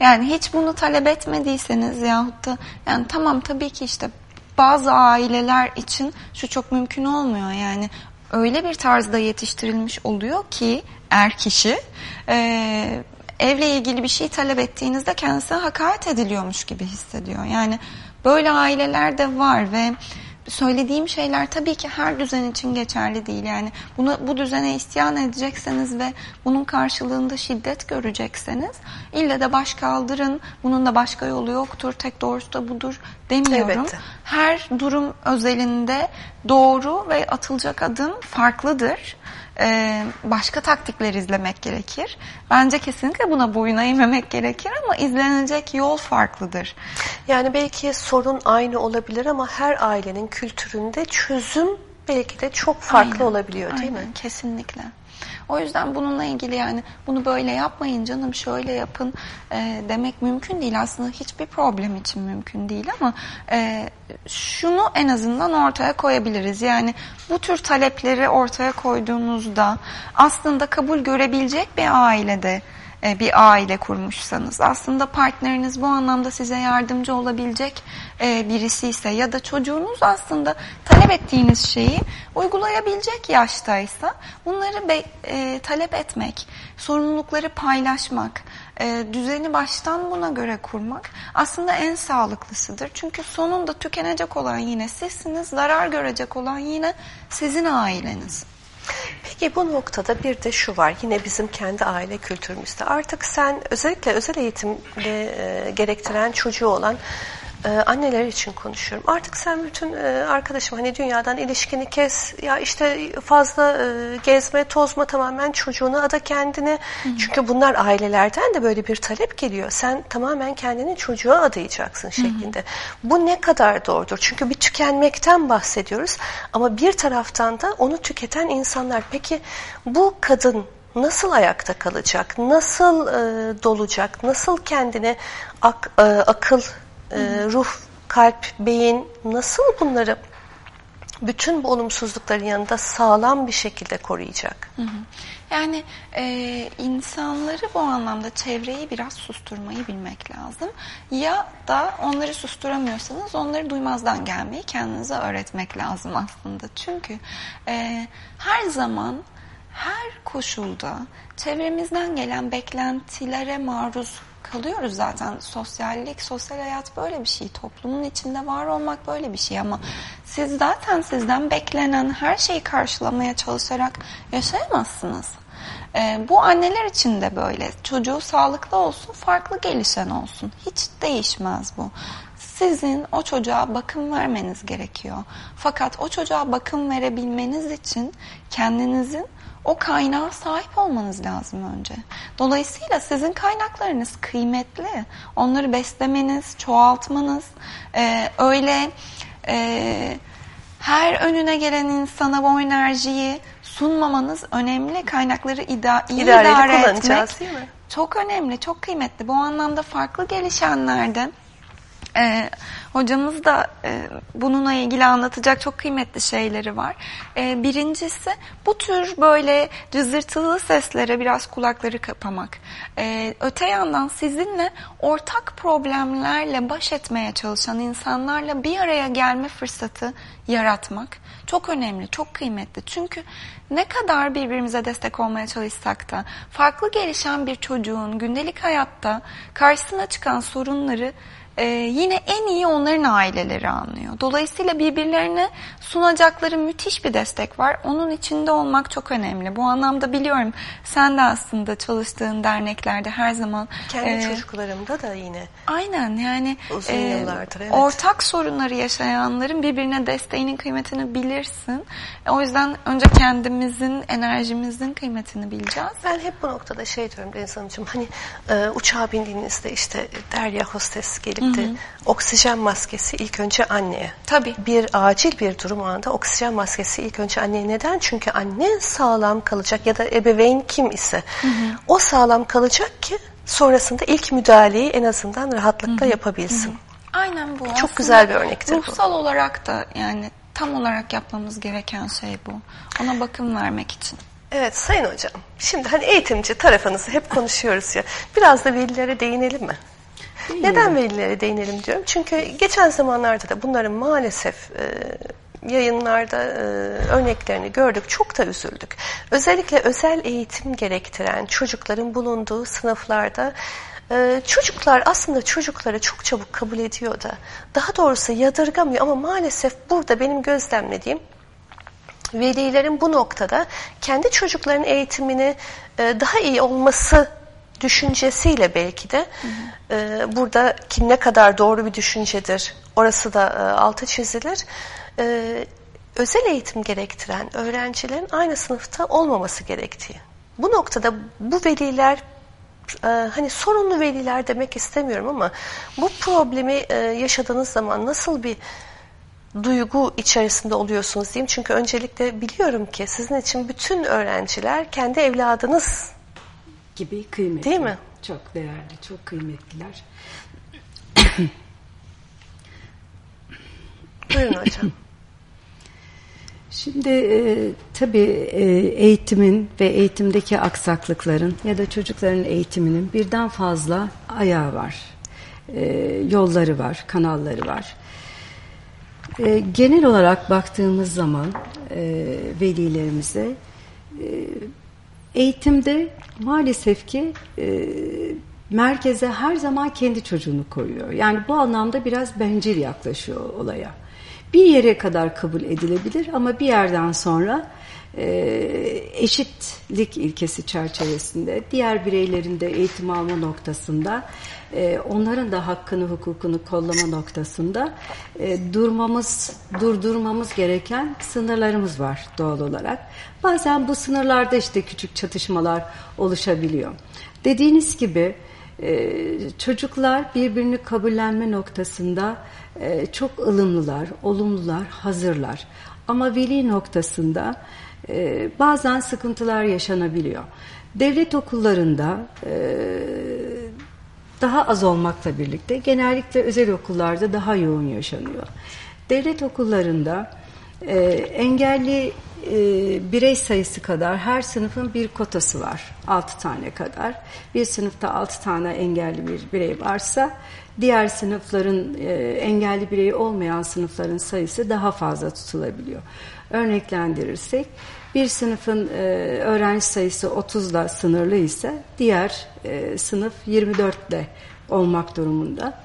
S2: yani hiç bunu talep etmediyseniz yahut da yani tamam tabii ki işte bazı aileler için şu çok mümkün olmuyor yani öyle bir tarzda yetiştirilmiş oluyor ki er kişi e, evle ilgili bir şey talep ettiğinizde kendisine hakaret ediliyormuş gibi hissediyor. Yani böyle aileler de var ve söylediğim şeyler tabii ki her düzen için geçerli değil. Yani bunu bu düzene isyan edecekseniz ve bunun karşılığında şiddet görecekseniz ille de baş kaldırın. Bunun da başka yolu yoktur. Tek doğrusu da budur demiyorum. Evet. Her durum özelinde doğru ve atılacak adım farklıdır e, başka taktikler izlemek gerekir. Bence kesinlikle buna boyun eğmemek gerekir ama izlenecek yol farklıdır.
S1: Yani belki sorun aynı olabilir ama her ailenin kültüründe çözüm belki de çok farklı aynen, olabiliyor değil
S2: aynen,
S1: mi?
S2: Kesinlikle. O yüzden bununla ilgili yani bunu böyle yapmayın canım şöyle yapın e, demek mümkün değil. Aslında hiçbir problem için mümkün değil ama e, şunu en azından ortaya koyabiliriz. Yani bu tür talepleri ortaya koyduğunuzda aslında kabul görebilecek bir ailede bir aile kurmuşsanız aslında partneriniz bu anlamda size yardımcı olabilecek e, birisi ise ya da çocuğunuz aslında talep ettiğiniz şeyi uygulayabilecek yaştaysa bunları be, e, talep etmek, sorumlulukları paylaşmak, e, düzeni baştan buna göre kurmak aslında en sağlıklısıdır. Çünkü sonunda tükenecek olan yine sizsiniz, zarar görecek olan yine sizin aileniz.
S1: Peki bu noktada bir de şu var yine bizim kendi aile kültürümüzde. Artık sen özellikle özel eğitimde e, gerektiren çocuğu olan e, anneler için konuşuyorum. Artık sen bütün e, arkadaşım hani dünyadan ilişkini kes ya işte fazla e, gezme tozma tamamen çocuğuna ada kendini. Çünkü bunlar ailelerden de böyle bir talep geliyor. Sen tamamen kendini çocuğa adayacaksın şeklinde. Bu ne kadar doğrudur? Çünkü bir tükenmekten bahsediyoruz ama bir taraftan da onu tüketen insanlar. Peki bu kadın nasıl ayakta kalacak, nasıl e, dolacak, nasıl kendine ak, e, akıl e, ruh, kalp, beyin nasıl bunları bütün bu olumsuzlukların yanında sağlam bir şekilde koruyacak?
S2: Yani e, insanları bu anlamda çevreyi biraz susturmayı bilmek lazım. Ya da onları susturamıyorsanız onları duymazdan gelmeyi kendinize öğretmek lazım aslında. Çünkü e, her zaman her koşulda çevremizden gelen beklentilere maruz kalıyoruz zaten. Sosyallik, sosyal hayat böyle bir şey. Toplumun içinde var olmak böyle bir şey ama siz zaten sizden beklenen her şeyi karşılamaya çalışarak yaşayamazsınız. Ee, bu anneler için de böyle. Çocuğu sağlıklı olsun, farklı gelişen olsun. Hiç değişmez bu. Sizin o çocuğa bakım vermeniz gerekiyor. Fakat o çocuğa bakım verebilmeniz için kendinizin o kaynağa sahip olmanız lazım önce. Dolayısıyla sizin kaynaklarınız kıymetli. Onları beslemeniz, çoğaltmanız, e, öyle e, her önüne gelen insana bu enerjiyi sunmamanız önemli. Kaynakları ida iyi İdareli idare etmek değil mi? çok önemli, çok kıymetli. Bu anlamda farklı gelişenlerde e, Hocamız da e, bununla ilgili anlatacak çok kıymetli şeyleri var. E, birincisi bu tür böyle cızırtılı seslere biraz kulakları kapamak. E, öte yandan sizinle ortak problemlerle baş etmeye çalışan insanlarla bir araya gelme fırsatı yaratmak çok önemli, çok kıymetli. Çünkü ne kadar birbirimize destek olmaya çalışsak da farklı gelişen bir çocuğun gündelik hayatta karşısına çıkan sorunları e, yine en iyi onların aileleri anlıyor. Dolayısıyla birbirlerine sunacakları müthiş bir destek var. Onun içinde olmak çok önemli. Bu anlamda biliyorum sen de aslında çalıştığın derneklerde her zaman...
S1: Kendi e, çocuklarımda da yine.
S2: Aynen yani
S1: uzun e, yıllardır, evet.
S2: ortak sorunları yaşayanların birbirine desteğinin kıymetini bilirsin. E, o yüzden önce kendimizin, enerjimizin kıymetini bileceğiz.
S1: Ben hep bu noktada şey diyorum Deniz Hanımcığım hani e, uçağa bindiğinizde işte Derya hostes gelip gitti. Hı hı. Oksijen maskesi ilk önce anneye.
S2: Tabii.
S1: Bir acil bir durum anında oksijen maskesi ilk önce anneye. Neden? Çünkü anne sağlam kalacak ya da ebeveyn kim ise hı hı. o sağlam kalacak ki sonrasında ilk müdahaleyi en azından rahatlıkla hı hı. yapabilsin. Hı hı.
S2: Aynen bu.
S1: Çok Aslında güzel bir örnektir
S2: ruhsal bu. olarak da yani tam olarak yapmamız gereken şey bu. Ona bakım vermek için.
S1: Evet Sayın Hocam, şimdi hani eğitimci tarafınızı hep konuşuyoruz ya. Biraz da velilere değinelim mi? Neden velilere değinelim diyorum? Çünkü geçen zamanlarda da bunların maalesef e, yayınlarda e, örneklerini gördük. Çok da üzüldük. Özellikle özel eğitim gerektiren çocukların bulunduğu sınıflarda ee, çocuklar aslında çocukları çok çabuk kabul ediyor da daha doğrusu yadırgamıyor ama maalesef burada benim gözlemlediğim velilerin bu noktada kendi çocukların eğitimini e, daha iyi olması düşüncesiyle belki de hı hı. E, burada ki ne kadar doğru bir düşüncedir orası da e, altı çizilir. E, özel eğitim gerektiren öğrencilerin aynı sınıfta olmaması gerektiği. Bu noktada bu veliler e, hani sorunlu veliler demek istemiyorum ama bu problemi e, yaşadığınız zaman nasıl bir duygu içerisinde oluyorsunuz diyeyim. Çünkü öncelikle biliyorum ki sizin için bütün öğrenciler kendi evladınız.
S3: Gibi kıymetli.
S1: Değil mi?
S3: Çok değerli, çok kıymetliler.
S1: Buyurun hocam.
S3: Şimdi e, tabii e, eğitimin ve eğitimdeki aksaklıkların ya da çocukların eğitiminin birden fazla ayağı var. E, yolları var, kanalları var. E, genel olarak baktığımız zaman e, velilerimize e, eğitimde maalesef ki e, merkeze her zaman kendi çocuğunu koyuyor. Yani bu anlamda biraz bencil yaklaşıyor olaya. Bir yere kadar kabul edilebilir ama bir yerden sonra e, eşitlik ilkesi çerçevesinde diğer bireylerin de eğitim alma noktasında e, onların da hakkını hukukunu kollama noktasında e, durmamız durdurmamız gereken sınırlarımız var doğal olarak. Bazen bu sınırlarda işte küçük çatışmalar oluşabiliyor. Dediğiniz gibi e, çocuklar birbirini kabullenme noktasında e, çok ılımlılar, olumlular, hazırlar. Ama veli noktasında e, bazen sıkıntılar yaşanabiliyor. Devlet okullarında daha az olmakla birlikte genellikle özel okullarda daha yoğun yaşanıyor. Devlet okullarında engelli e, birey sayısı kadar her sınıfın bir kotası var. 6 tane kadar. Bir sınıfta 6 tane engelli bir birey varsa diğer sınıfların e, engelli birey olmayan sınıfların sayısı daha fazla tutulabiliyor. Örneklendirirsek bir sınıfın e, öğrenci sayısı 30'la sınırlı ise diğer e, sınıf 24'le olmak durumunda.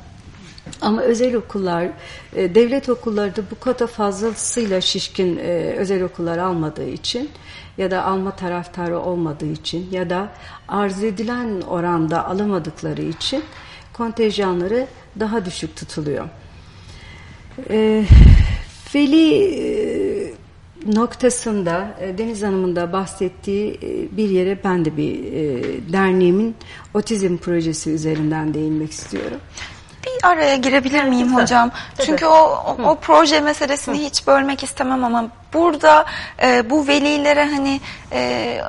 S3: Ama özel okullar, e, devlet okulları da bu kota fazlasıyla şişkin e, özel okullar almadığı için ya da alma taraftarı olmadığı için ya da arz edilen oranda alamadıkları için kontenjanları daha düşük tutuluyor. E, veli e, noktasında Deniz Hanım'ın da bahsettiği bir yere ben de bir derneğimin otizm projesi üzerinden değinmek istiyorum.
S2: Bir araya girebilir miyim
S1: lütfen.
S2: hocam?
S1: Tabii.
S2: Çünkü o, o, o proje meselesini hiç bölmek istemem ama burada e, bu velilere hani e,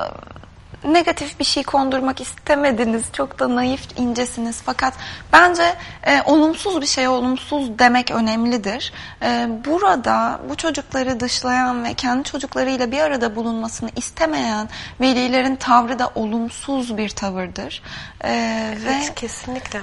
S2: negatif bir şey kondurmak istemediniz. Çok da naif, incesiniz. Fakat bence e, olumsuz bir şeye olumsuz demek önemlidir. E, burada bu çocukları dışlayan ve kendi çocuklarıyla bir arada bulunmasını istemeyen velilerin tavrı da olumsuz bir tavırdır. E, ve
S1: Evet, kesinlikle.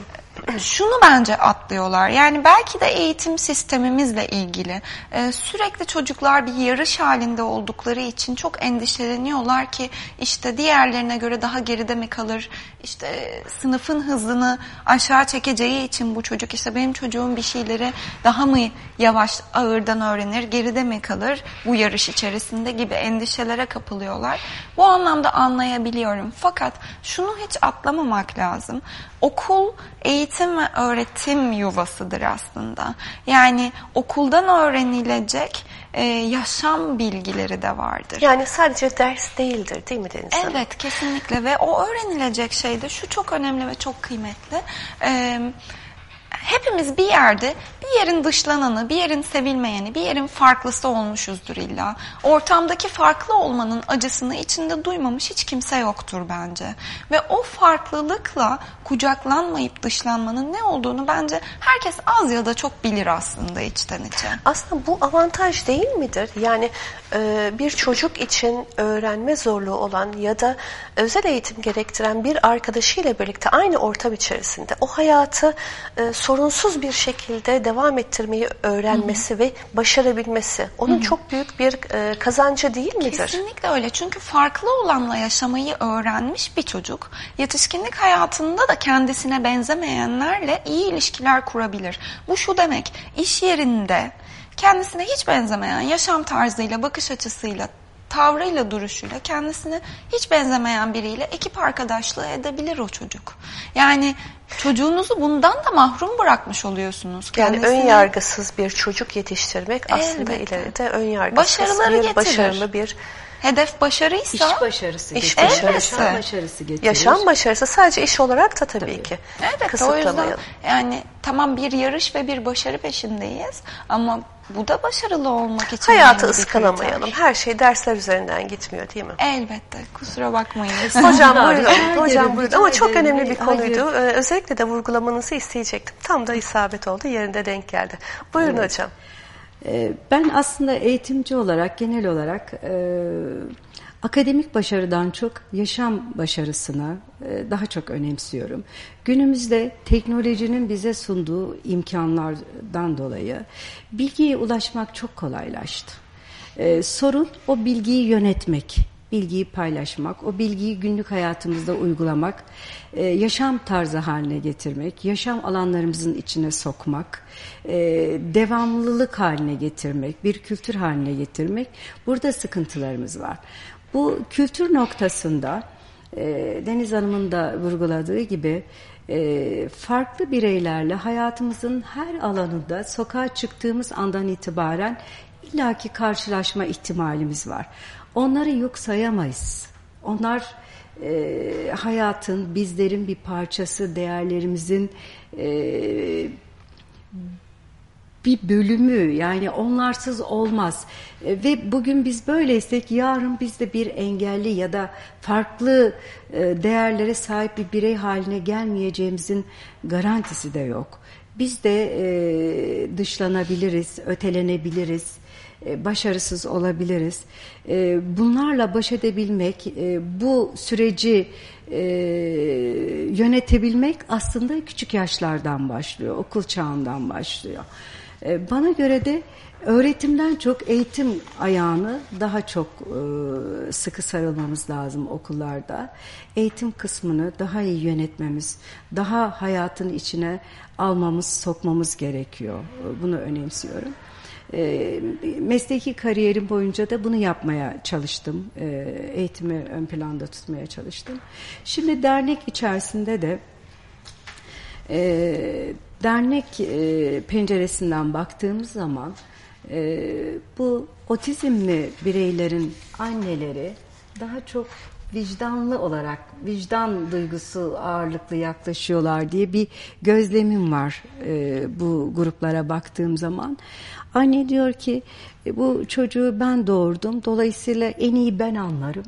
S2: Şunu bence atlıyorlar. Yani belki de eğitim sistemimizle ilgili e, sürekli çocuklar bir yarış halinde oldukları için çok endişeleniyorlar ki işte diğerlerine göre daha geride mi kalır? İşte e, sınıfın hızını aşağı çekeceği için bu çocuk işte benim çocuğum bir şeyleri daha mı yavaş ağırdan öğrenir, geride mi kalır bu yarış içerisinde gibi endişelere kapılıyorlar. Bu anlamda anlayabiliyorum. Fakat şunu hiç atlamamak lazım. Okul eğitim ve öğretim yuvasıdır aslında. Yani okuldan öğrenilecek e, yaşam bilgileri de vardır.
S1: Yani sadece ders değildir değil mi Deniz Hanım?
S2: Evet kesinlikle ve o öğrenilecek şey de şu çok önemli ve çok kıymetli. Ee, hepimiz bir yerde bir yerin dışlananı, bir yerin sevilmeyeni, bir yerin farklısı olmuşuzdur illa. Ortamdaki farklı olmanın acısını içinde duymamış hiç kimse yoktur bence. Ve o farklılıkla kucaklanmayıp dışlanmanın ne olduğunu bence herkes az ya da çok bilir aslında içten içe.
S1: Aslında bu avantaj değil midir? Yani bir çocuk için öğrenme zorluğu olan ya da özel eğitim gerektiren bir arkadaşıyla birlikte aynı ortam içerisinde o hayatı e, sorunsuz bir şekilde devam ettirmeyi öğrenmesi ve başarabilmesi onun çok büyük bir e, kazancı değil midir?
S2: Kesinlikle öyle. Çünkü farklı olanla yaşamayı öğrenmiş bir çocuk yetişkinlik hayatında da kendisine benzemeyenlerle iyi ilişkiler kurabilir. Bu şu demek iş yerinde kendisine hiç benzemeyen yaşam tarzıyla, bakış açısıyla, tavrıyla, duruşuyla kendisine hiç benzemeyen biriyle ekip arkadaşlığı edebilir o çocuk. Yani çocuğunuzu bundan da mahrum bırakmış oluyorsunuz.
S1: Yani ön
S2: Kendisine-
S1: yargısız bir çocuk yetiştirmek aslında
S2: Elbette.
S1: ileride ön yargısız
S2: Başarıları
S1: bir
S2: getirir.
S1: başarılı bir
S2: hedef başarıysa
S3: İş başarısı
S1: İş
S3: getirir.
S1: başarısı.
S3: Yaşam başarısı getirir.
S1: Yaşam başarısı sadece iş olarak da tabii, ki.
S2: Evet o yüzden yani tamam bir yarış ve bir başarı peşindeyiz ama bu da başarılı olmak için
S1: Hayatı ıskalamayalım. Her şey dersler üzerinden gitmiyor değil mi?
S2: Elbette kusura bakmayın.
S1: Hocam buyurun, hocam buyurun. Ama çok önemli bir konuydu. Ee, özellikle de vurgulamanızı isteyecektim. Tam da isabet oldu, yerinde denk geldi. Buyurun hocam.
S3: Ee, Ben aslında eğitimci olarak genel olarak e, akademik başarıdan çok yaşam başarısına e, daha çok önemsiyorum. Günümüzde teknolojinin bize sunduğu imkanlardan dolayı bilgiye ulaşmak çok kolaylaştı. Ee, sorun o bilgiyi yönetmek, bilgiyi paylaşmak, o bilgiyi günlük hayatımızda uygulamak, e, yaşam tarzı haline getirmek, yaşam alanlarımızın içine sokmak, e, devamlılık haline getirmek, bir kültür haline getirmek. Burada sıkıntılarımız var. Bu kültür noktasında e, Deniz Hanım'ın da vurguladığı gibi farklı bireylerle hayatımızın her alanında sokağa çıktığımız andan itibaren illaki karşılaşma ihtimalimiz var. Onları yok sayamayız. Onlar e, hayatın, bizlerin bir parçası, değerlerimizin e, bir bölümü yani onlarsız olmaz E, ve bugün biz böyleysek yarın biz de bir engelli ya da farklı e, değerlere sahip bir birey haline gelmeyeceğimizin garantisi de yok. Biz de e, dışlanabiliriz, ötelenebiliriz, başarısız olabiliriz. E, bunlarla baş edebilmek, e, bu süreci e, yönetebilmek aslında küçük yaşlardan başlıyor, okul çağından başlıyor. E, bana göre de öğretimden çok eğitim ayağını daha çok e, sıkı sarılmamız lazım okullarda. Eğitim kısmını daha iyi yönetmemiz, daha hayatın içine almamız, sokmamız gerekiyor. E, Bunu önemsiyorum. E, mesleki kariyerim boyunca da bunu yapmaya çalıştım. E, eğitimi ön planda tutmaya çalıştım. Şimdi dernek içerisinde de e, dernek e, penceresinden baktığımız zaman e, bu otizmli bireylerin anneleri daha çok vicdanlı olarak vicdan duygusu ağırlıklı yaklaşıyorlar diye bir gözlemim var e, bu gruplara baktığım zaman. Anne diyor ki e, bu çocuğu ben doğurdum dolayısıyla en iyi ben anlarım.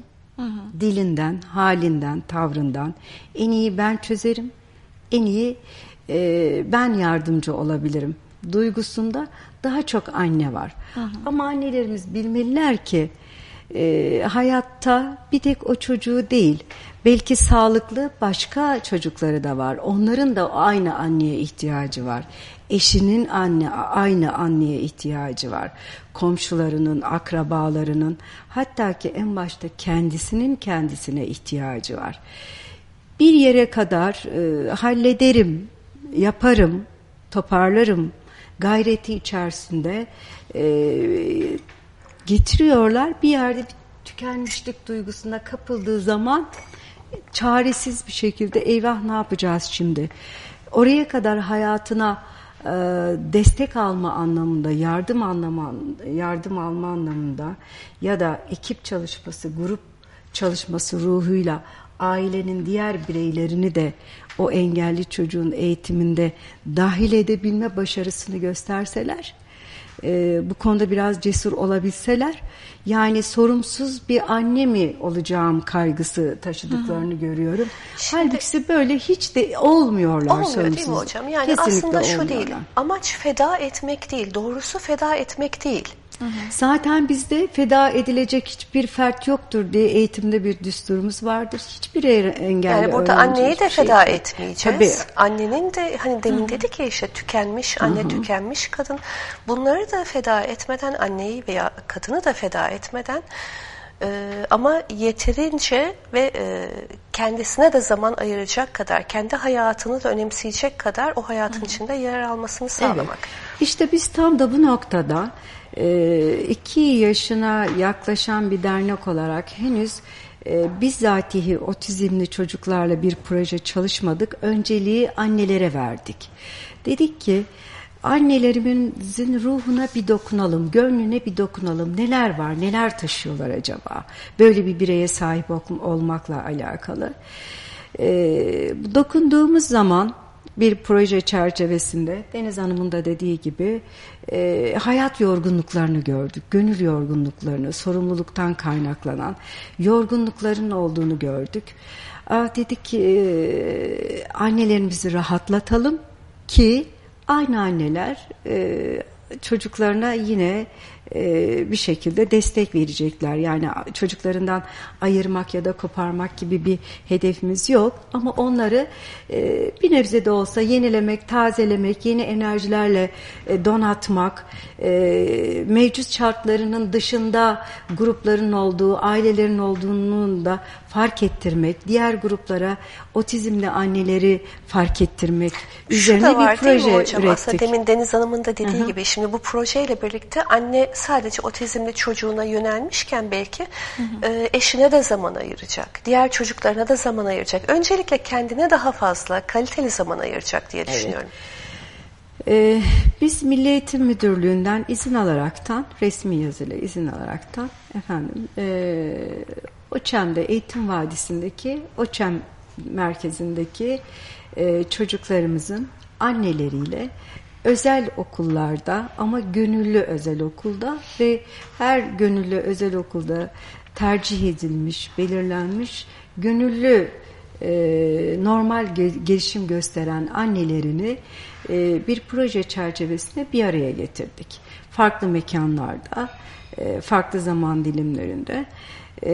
S3: Dilinden, halinden, tavrından en iyi ben çözerim. En iyi e, ben yardımcı olabilirim duygusunda daha çok anne var. Ama annelerimiz bilmeliler ki e, hayatta bir tek o çocuğu değil belki sağlıklı başka çocukları da var. Onların da aynı anneye ihtiyacı var. Eşinin anne aynı anneye ihtiyacı var. Komşularının, akrabalarının hatta ki en başta kendisinin kendisine ihtiyacı var. Bir yere kadar e, hallederim, yaparım, toparlarım gayreti içerisinde e, getiriyorlar. Bir yerde bir tükenmişlik duygusuna kapıldığı zaman çaresiz bir şekilde eyvah ne yapacağız şimdi? Oraya kadar hayatına destek alma anlamında, yardım anlama, yardım alma anlamında ya da ekip çalışması, grup çalışması ruhuyla ailenin diğer bireylerini de o engelli çocuğun eğitiminde dahil edebilme başarısını gösterseler, e, bu konuda biraz cesur olabilseler, yani sorumsuz bir anne mi olacağım kaygısı taşıdıklarını görüyorum. Halbuki böyle hiç de olmuyorlar
S1: Olmuyor
S3: sorumsuz.
S1: değil mi hocam? Yani
S3: Kesinlikle
S1: aslında şu değil.
S3: olmuyorlar.
S1: Amaç feda etmek değil. Doğrusu feda etmek değil.
S3: Zaten bizde feda edilecek hiçbir fert yoktur diye eğitimde bir düsturumuz vardır. Hiçbir engelli
S1: Yani burada anneyi de
S3: şey
S1: feda
S3: yok.
S1: etmeyeceğiz.
S3: Tabii.
S1: Annenin de hani demin dedik ya işte tükenmiş anne tükenmiş kadın. Bunları da feda etmeden anneyi veya kadını da feda etmeden e, ama yeterince ve e, kendisine de zaman ayıracak kadar kendi hayatını da önemseyecek kadar o hayatın içinde yer almasını sağlamak.
S3: Evet. İşte biz tam da bu noktada e, iki yaşına yaklaşan bir dernek olarak henüz e, bizzatihi otizmli çocuklarla bir proje çalışmadık. Önceliği annelere verdik. Dedik ki annelerimizin ruhuna bir dokunalım, gönlüne bir dokunalım. Neler var, neler taşıyorlar acaba? Böyle bir bireye sahip olmakla alakalı. E, dokunduğumuz zaman bir proje çerçevesinde Deniz Hanım'ın da dediği gibi e, hayat yorgunluklarını gördük. Gönül yorgunluklarını, sorumluluktan kaynaklanan yorgunlukların olduğunu gördük. Aa, dedik ki e, annelerimizi rahatlatalım ki aynı anneler e, çocuklarına yine bir şekilde destek verecekler. Yani çocuklarından ayırmak ya da koparmak gibi bir hedefimiz yok. Ama onları e, bir nebze de olsa yenilemek, tazelemek, yeni enerjilerle e, donatmak, e, mevcut şartlarının dışında grupların olduğu, ailelerin olduğunu da fark ettirmek, diğer gruplara otizmli anneleri fark ettirmek üzerine
S1: Şu da var,
S3: bir proje
S1: değil mi hocam?
S3: ürettik.
S1: Aslında demin Deniz Hanım'ın da dediği Hı -hı. gibi şimdi bu projeyle birlikte anne sadece otizmli çocuğuna yönelmişken belki hı hı. E, eşine de zaman ayıracak. Diğer çocuklarına da zaman ayıracak. Öncelikle kendine daha fazla kaliteli zaman ayıracak diye düşünüyorum.
S3: Ee, biz Milli Eğitim Müdürlüğü'nden izin alaraktan, resmi yazıyla izin alaraktan efendim e, Oçem'de Eğitim Vadisi'ndeki Oçem merkezindeki e, çocuklarımızın anneleriyle özel okullarda ama gönüllü özel okulda ve her gönüllü özel okulda tercih edilmiş, belirlenmiş gönüllü e, normal gelişim gösteren annelerini e, bir proje çerçevesinde bir araya getirdik. Farklı mekanlarda, e, farklı zaman dilimlerinde. E,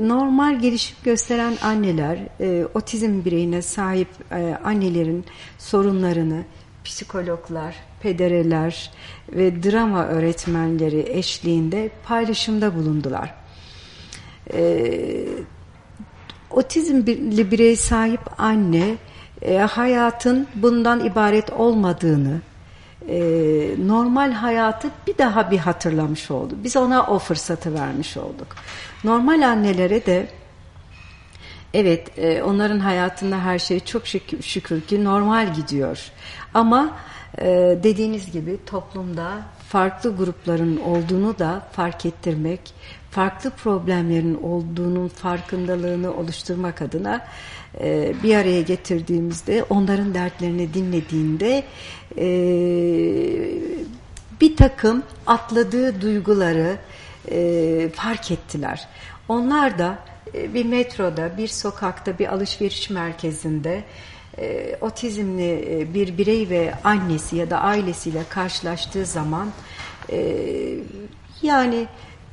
S3: normal gelişim gösteren anneler, e, otizm bireyine sahip e, annelerin sorunlarını, psikologlar, pedereler ve drama öğretmenleri eşliğinde paylaşımda bulundular. Ee, otizmli birey sahip anne e, hayatın bundan ibaret olmadığını, e, normal hayatı bir daha bir hatırlamış oldu. Biz ona o fırsatı vermiş olduk. Normal annelere de evet e, onların hayatında her şey çok şükür, şükür ki normal gidiyor. Ama e, dediğiniz gibi toplumda farklı grupların olduğunu da fark ettirmek, farklı problemlerin olduğunun farkındalığını oluşturmak adına e, bir araya getirdiğimizde onların dertlerini dinlediğinde e, bir takım atladığı duyguları e, fark ettiler. Onlar da bir metroda, bir sokakta, bir alışveriş merkezinde e, otizmli e, bir birey ve annesi ya da ailesiyle karşılaştığı zaman e, yani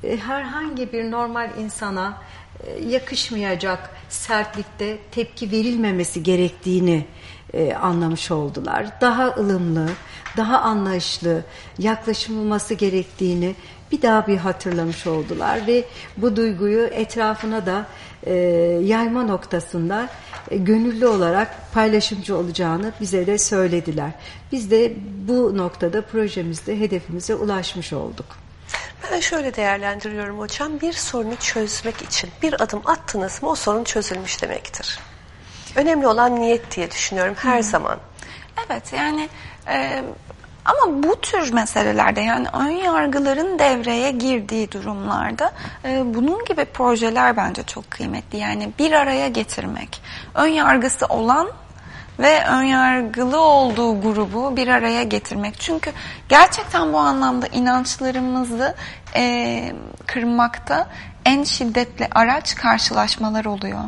S3: e, herhangi bir normal insana e, yakışmayacak sertlikte tepki verilmemesi gerektiğini e, anlamış oldular. Daha ılımlı, daha anlayışlı yaklaşılması gerektiğini bir daha bir hatırlamış oldular ve bu duyguyu etrafına da e, yayma noktasında e, gönüllü olarak paylaşımcı olacağını bize de söylediler. Biz de bu noktada projemizde hedefimize ulaşmış olduk.
S1: Ben şöyle değerlendiriyorum hocam. Bir sorunu çözmek için bir adım attınız mı o sorun çözülmüş demektir. Önemli olan niyet diye düşünüyorum her Hı. zaman.
S2: Evet yani e, ama bu tür meselelerde yani ön yargıların devreye girdiği durumlarda e, bunun gibi projeler bence çok kıymetli. Yani bir araya getirmek, ön yargısı olan ve önyargılı olduğu grubu bir araya getirmek. Çünkü gerçekten bu anlamda inançlarımızı e, kırmakta en şiddetli araç karşılaşmalar oluyor.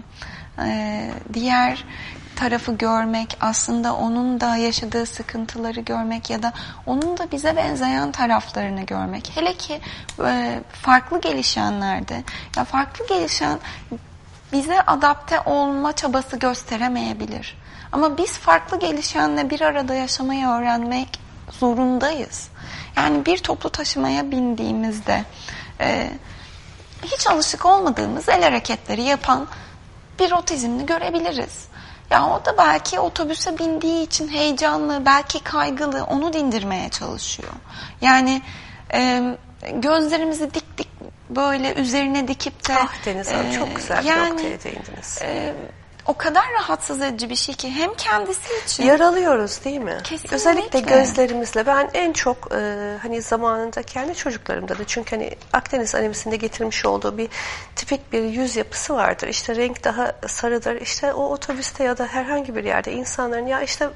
S2: E, diğer tarafı görmek, aslında onun da yaşadığı sıkıntıları görmek ya da onun da bize benzeyen taraflarını görmek. Hele ki e, farklı gelişenlerde, ya farklı gelişen bize adapte olma çabası gösteremeyebilir. Ama biz farklı gelişenle bir arada yaşamayı öğrenmek zorundayız. Yani bir toplu taşımaya bindiğimizde e, hiç alışık olmadığımız el hareketleri yapan bir otizmli görebiliriz. Ya o da belki otobüse bindiği için heyecanlı, belki kaygılı, onu dindirmeye çalışıyor. Yani e, gözlerimizi dik dik böyle üzerine dikip de...
S1: Ah Deniz Hanım e, çok güzel bir yani, noktaya değindiniz. E,
S2: o kadar rahatsız edici bir şey ki hem kendisi için
S1: Yaralıyoruz değil mi?
S2: Kesinlikle.
S1: Özellikle gözlerimizle. Ben en çok e, hani zamanında kendi çocuklarımda da çünkü hani Akdeniz animesinde getirmiş olduğu bir tipik bir yüz yapısı vardır. İşte renk daha sarıdır. İşte o otobüste ya da herhangi bir yerde insanların ya işte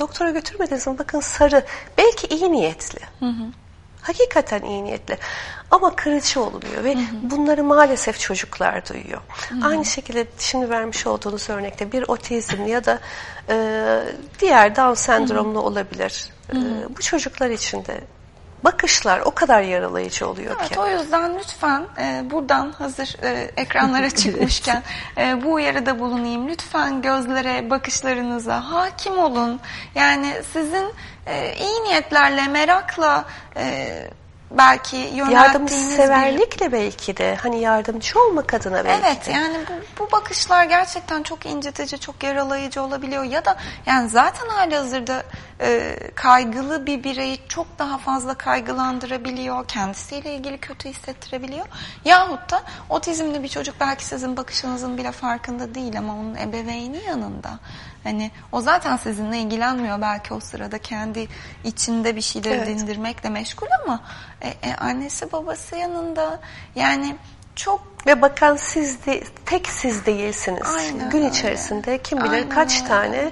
S1: doktora götürmediniz mi? Bakın sarı. Belki iyi niyetli. Hakikaten iyi niyetli. Ama kırıcı oluyor ve bunları maalesef çocuklar duyuyor. Aynı şekilde şimdi vermiş olduğunuz örnekte bir otizmli ya da e, diğer Down sendromlu olabilir. E, bu çocuklar için de bakışlar o kadar yaralayıcı oluyor
S2: Evet,
S1: ki.
S2: o yüzden lütfen e, buradan hazır e, ekranlara çıkmışken e, bu uyarıda bulunayım. Lütfen gözlere, bakışlarınıza hakim olun. Yani sizin e, iyi niyetlerle, merakla e, belki yönelttiğiniz bir...
S1: Yardımseverlikle belki de hani yardımcı olmak adına belki
S2: Evet
S1: de.
S2: yani bu, bu bakışlar gerçekten çok incitici, çok yaralayıcı olabiliyor ya da yani zaten hali hazırda e, kaygılı bir bireyi çok daha fazla kaygılandırabiliyor, kendisiyle ilgili kötü hissettirebiliyor. Yahut da otizmli bir çocuk belki sizin bakışınızın bile farkında değil ama onun ebeveyni yanında. Hani o zaten sizinle ilgilenmiyor belki o sırada kendi içinde bir şeyleri
S1: Evet.
S2: dindirmekle meşgul ama e, e, annesi babası yanında yani çok
S1: Ve bakan siz de, tek siz değilsiniz.
S2: Aynen
S1: Gün
S2: öyle.
S1: içerisinde kim bilir
S2: Aynen
S1: kaç
S2: öyle.
S1: tane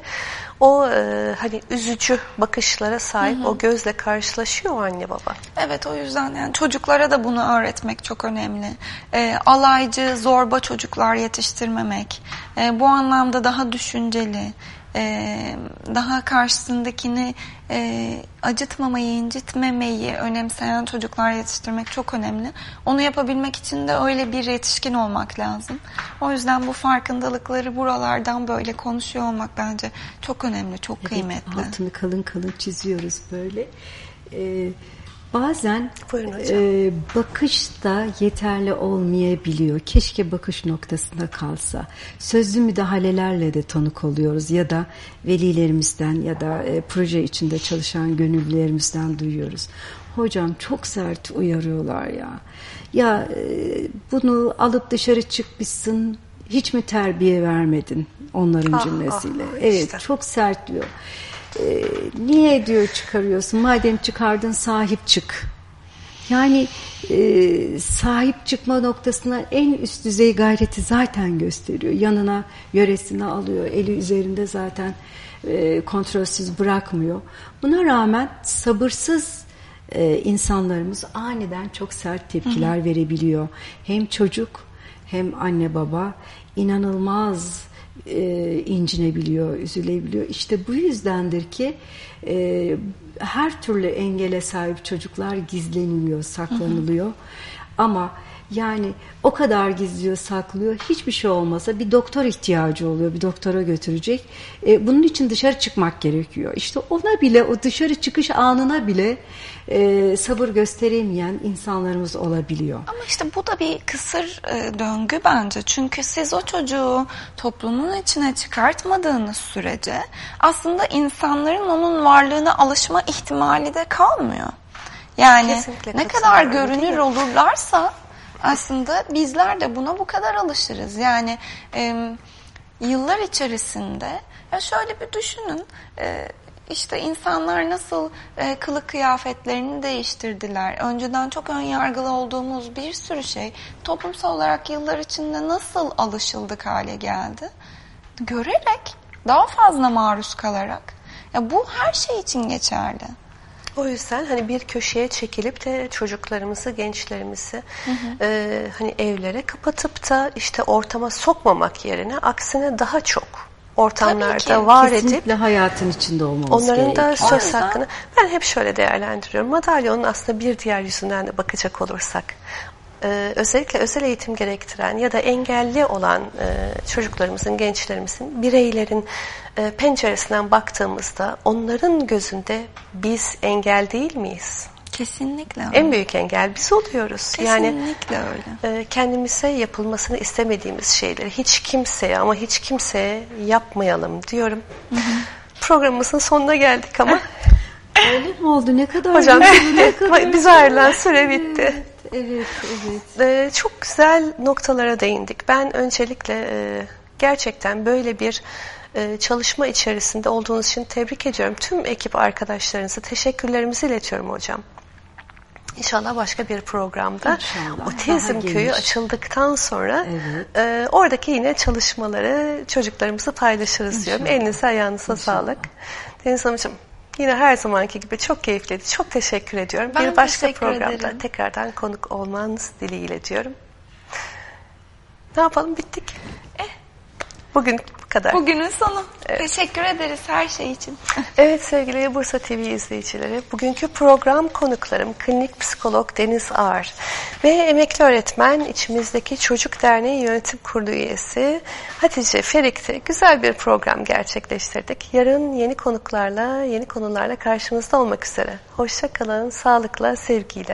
S1: o e, hani üzücü bakışlara sahip o gözle karşılaşıyor anne baba.
S2: Evet o yüzden yani çocuklara da bunu öğretmek çok önemli. Ee, alaycı, zorba çocuklar yetiştirmemek. Ee, bu anlamda daha düşünceli, e, daha karşısındakini e, acıtmamayı, incitmemeyi önemseyen çocuklar yetiştirmek çok önemli. Onu yapabilmek için de öyle bir yetişkin olmak lazım. O yüzden bu farkındalıkları buralardan böyle konuşuyor olmak bence çok önemli, çok kıymetli.
S3: Altını kalın kalın çiziyoruz böyle. Ee, bazen e, bakış da yeterli olmayabiliyor. Keşke bakış noktasında kalsa. Sözlü müdahalelerle de tanık oluyoruz ya da velilerimizden ya da e, proje içinde çalışan gönüllülerimizden duyuyoruz. Hocam çok sert uyarıyorlar ya. Ya e, bunu alıp dışarı çıkmışsın hiç mi terbiye vermedin onların
S1: Ah,
S3: cümlesiyle.
S1: ah,
S3: evet
S1: işte.
S3: çok sert diyor. Ee, niye diyor çıkarıyorsun? Madem çıkardın sahip çık. Yani e, sahip çıkma noktasına en üst düzey gayreti zaten gösteriyor. Yanına yöresine alıyor. Eli üzerinde zaten e, kontrolsüz bırakmıyor. Buna rağmen sabırsız e, insanlarımız aniden çok sert tepkiler verebiliyor. Hem çocuk hem anne baba inanılmaz e, incinebiliyor, üzülebiliyor. İşte bu yüzdendir ki e, her türlü engele sahip çocuklar gizleniliyor, saklanılıyor. Ama yani o kadar gizliyor, saklıyor. Hiçbir şey olmasa bir doktor ihtiyacı oluyor. Bir doktora götürecek. E, bunun için dışarı çıkmak gerekiyor. İşte ona bile, o dışarı çıkış anına bile e, sabır gösteremeyen insanlarımız olabiliyor.
S2: Ama işte bu da bir kısır e, döngü bence. Çünkü siz o çocuğu toplumun içine çıkartmadığınız sürece aslında insanların onun varlığına alışma ihtimali de kalmıyor. Yani
S1: Kesinlikle
S2: ne kadar görünür olurlarsa aslında bizler de buna bu kadar alışırız. Yani e, yıllar içerisinde ya şöyle bir düşünün e, işte insanlar nasıl e, kılık kıyafetlerini değiştirdiler. Önceden çok ön yargılı olduğumuz bir sürü şey toplumsal olarak yıllar içinde nasıl alışıldık hale geldi. Görerek, daha fazla maruz kalarak. Ya bu her şey için geçerli.
S1: O yüzden hani bir köşeye çekilip de çocuklarımızı, gençlerimizi e, hani evlere kapatıp da işte ortama sokmamak yerine aksine daha çok ortamlarda
S2: Tabii ki,
S1: var edip
S3: Kesinlikle hayatın içinde olmamız
S1: Onların da
S3: gerekiyor.
S1: söz
S2: yüzden-
S1: hakkını ben hep şöyle değerlendiriyorum. Madalyonun aslında bir diğer yüzünden de bakacak olursak e, özellikle özel eğitim gerektiren ya da engelli olan e, çocuklarımızın, gençlerimizin, bireylerin e, penceresinden baktığımızda onların gözünde biz engel değil miyiz?
S2: Kesinlikle öyle.
S1: En büyük engel biz oluyoruz. Yani
S2: Kesinlikle öyle.
S1: e, kendimize yapılmasını istemediğimiz şeyleri hiç kimseye ama hiç kimseye yapmayalım diyorum. Programımızın sonuna geldik ama
S3: Öyle mi oldu? Ne kadar
S1: hocam
S3: ne kadar
S1: bize ayrılan süre bitti.
S3: Evet, evet.
S1: Ee, çok güzel noktalara değindik. Ben öncelikle e, Gerçekten böyle bir e, çalışma içerisinde olduğunuz için tebrik ediyorum. Tüm ekip arkadaşlarınızı teşekkürlerimizi iletiyorum hocam. İnşallah başka bir programda
S3: İnşallah.
S1: Otizm Köyü
S3: geniş.
S1: açıldıktan sonra
S3: Evet.
S1: e, oradaki yine çalışmaları çocuklarımızı paylaşırız diyorum.
S3: İnşallah.
S1: Elinize ayağınıza sağlık. Deniz Hanımcığım yine her zamanki gibi çok keyifliydi. Çok teşekkür ediyorum.
S2: Ben
S1: bir başka
S2: teşekkür
S1: programda
S2: ederim.
S1: tekrardan konuk olmanız dileğiyle diyorum. Ne yapalım bittik. Bugün bu kadar.
S2: Bugünün sonu. Teşekkür ederiz her şey için.
S1: Evet sevgili Bursa TV izleyicileri, bugünkü program konuklarım klinik psikolog Deniz Ağar ve emekli öğretmen içimizdeki Çocuk Derneği Yönetim Kurulu üyesi Hatice Ferik'te güzel bir program gerçekleştirdik. Yarın yeni konuklarla, yeni konularla karşınızda olmak üzere. Hoşça kalın, sağlıkla, sevgiyle.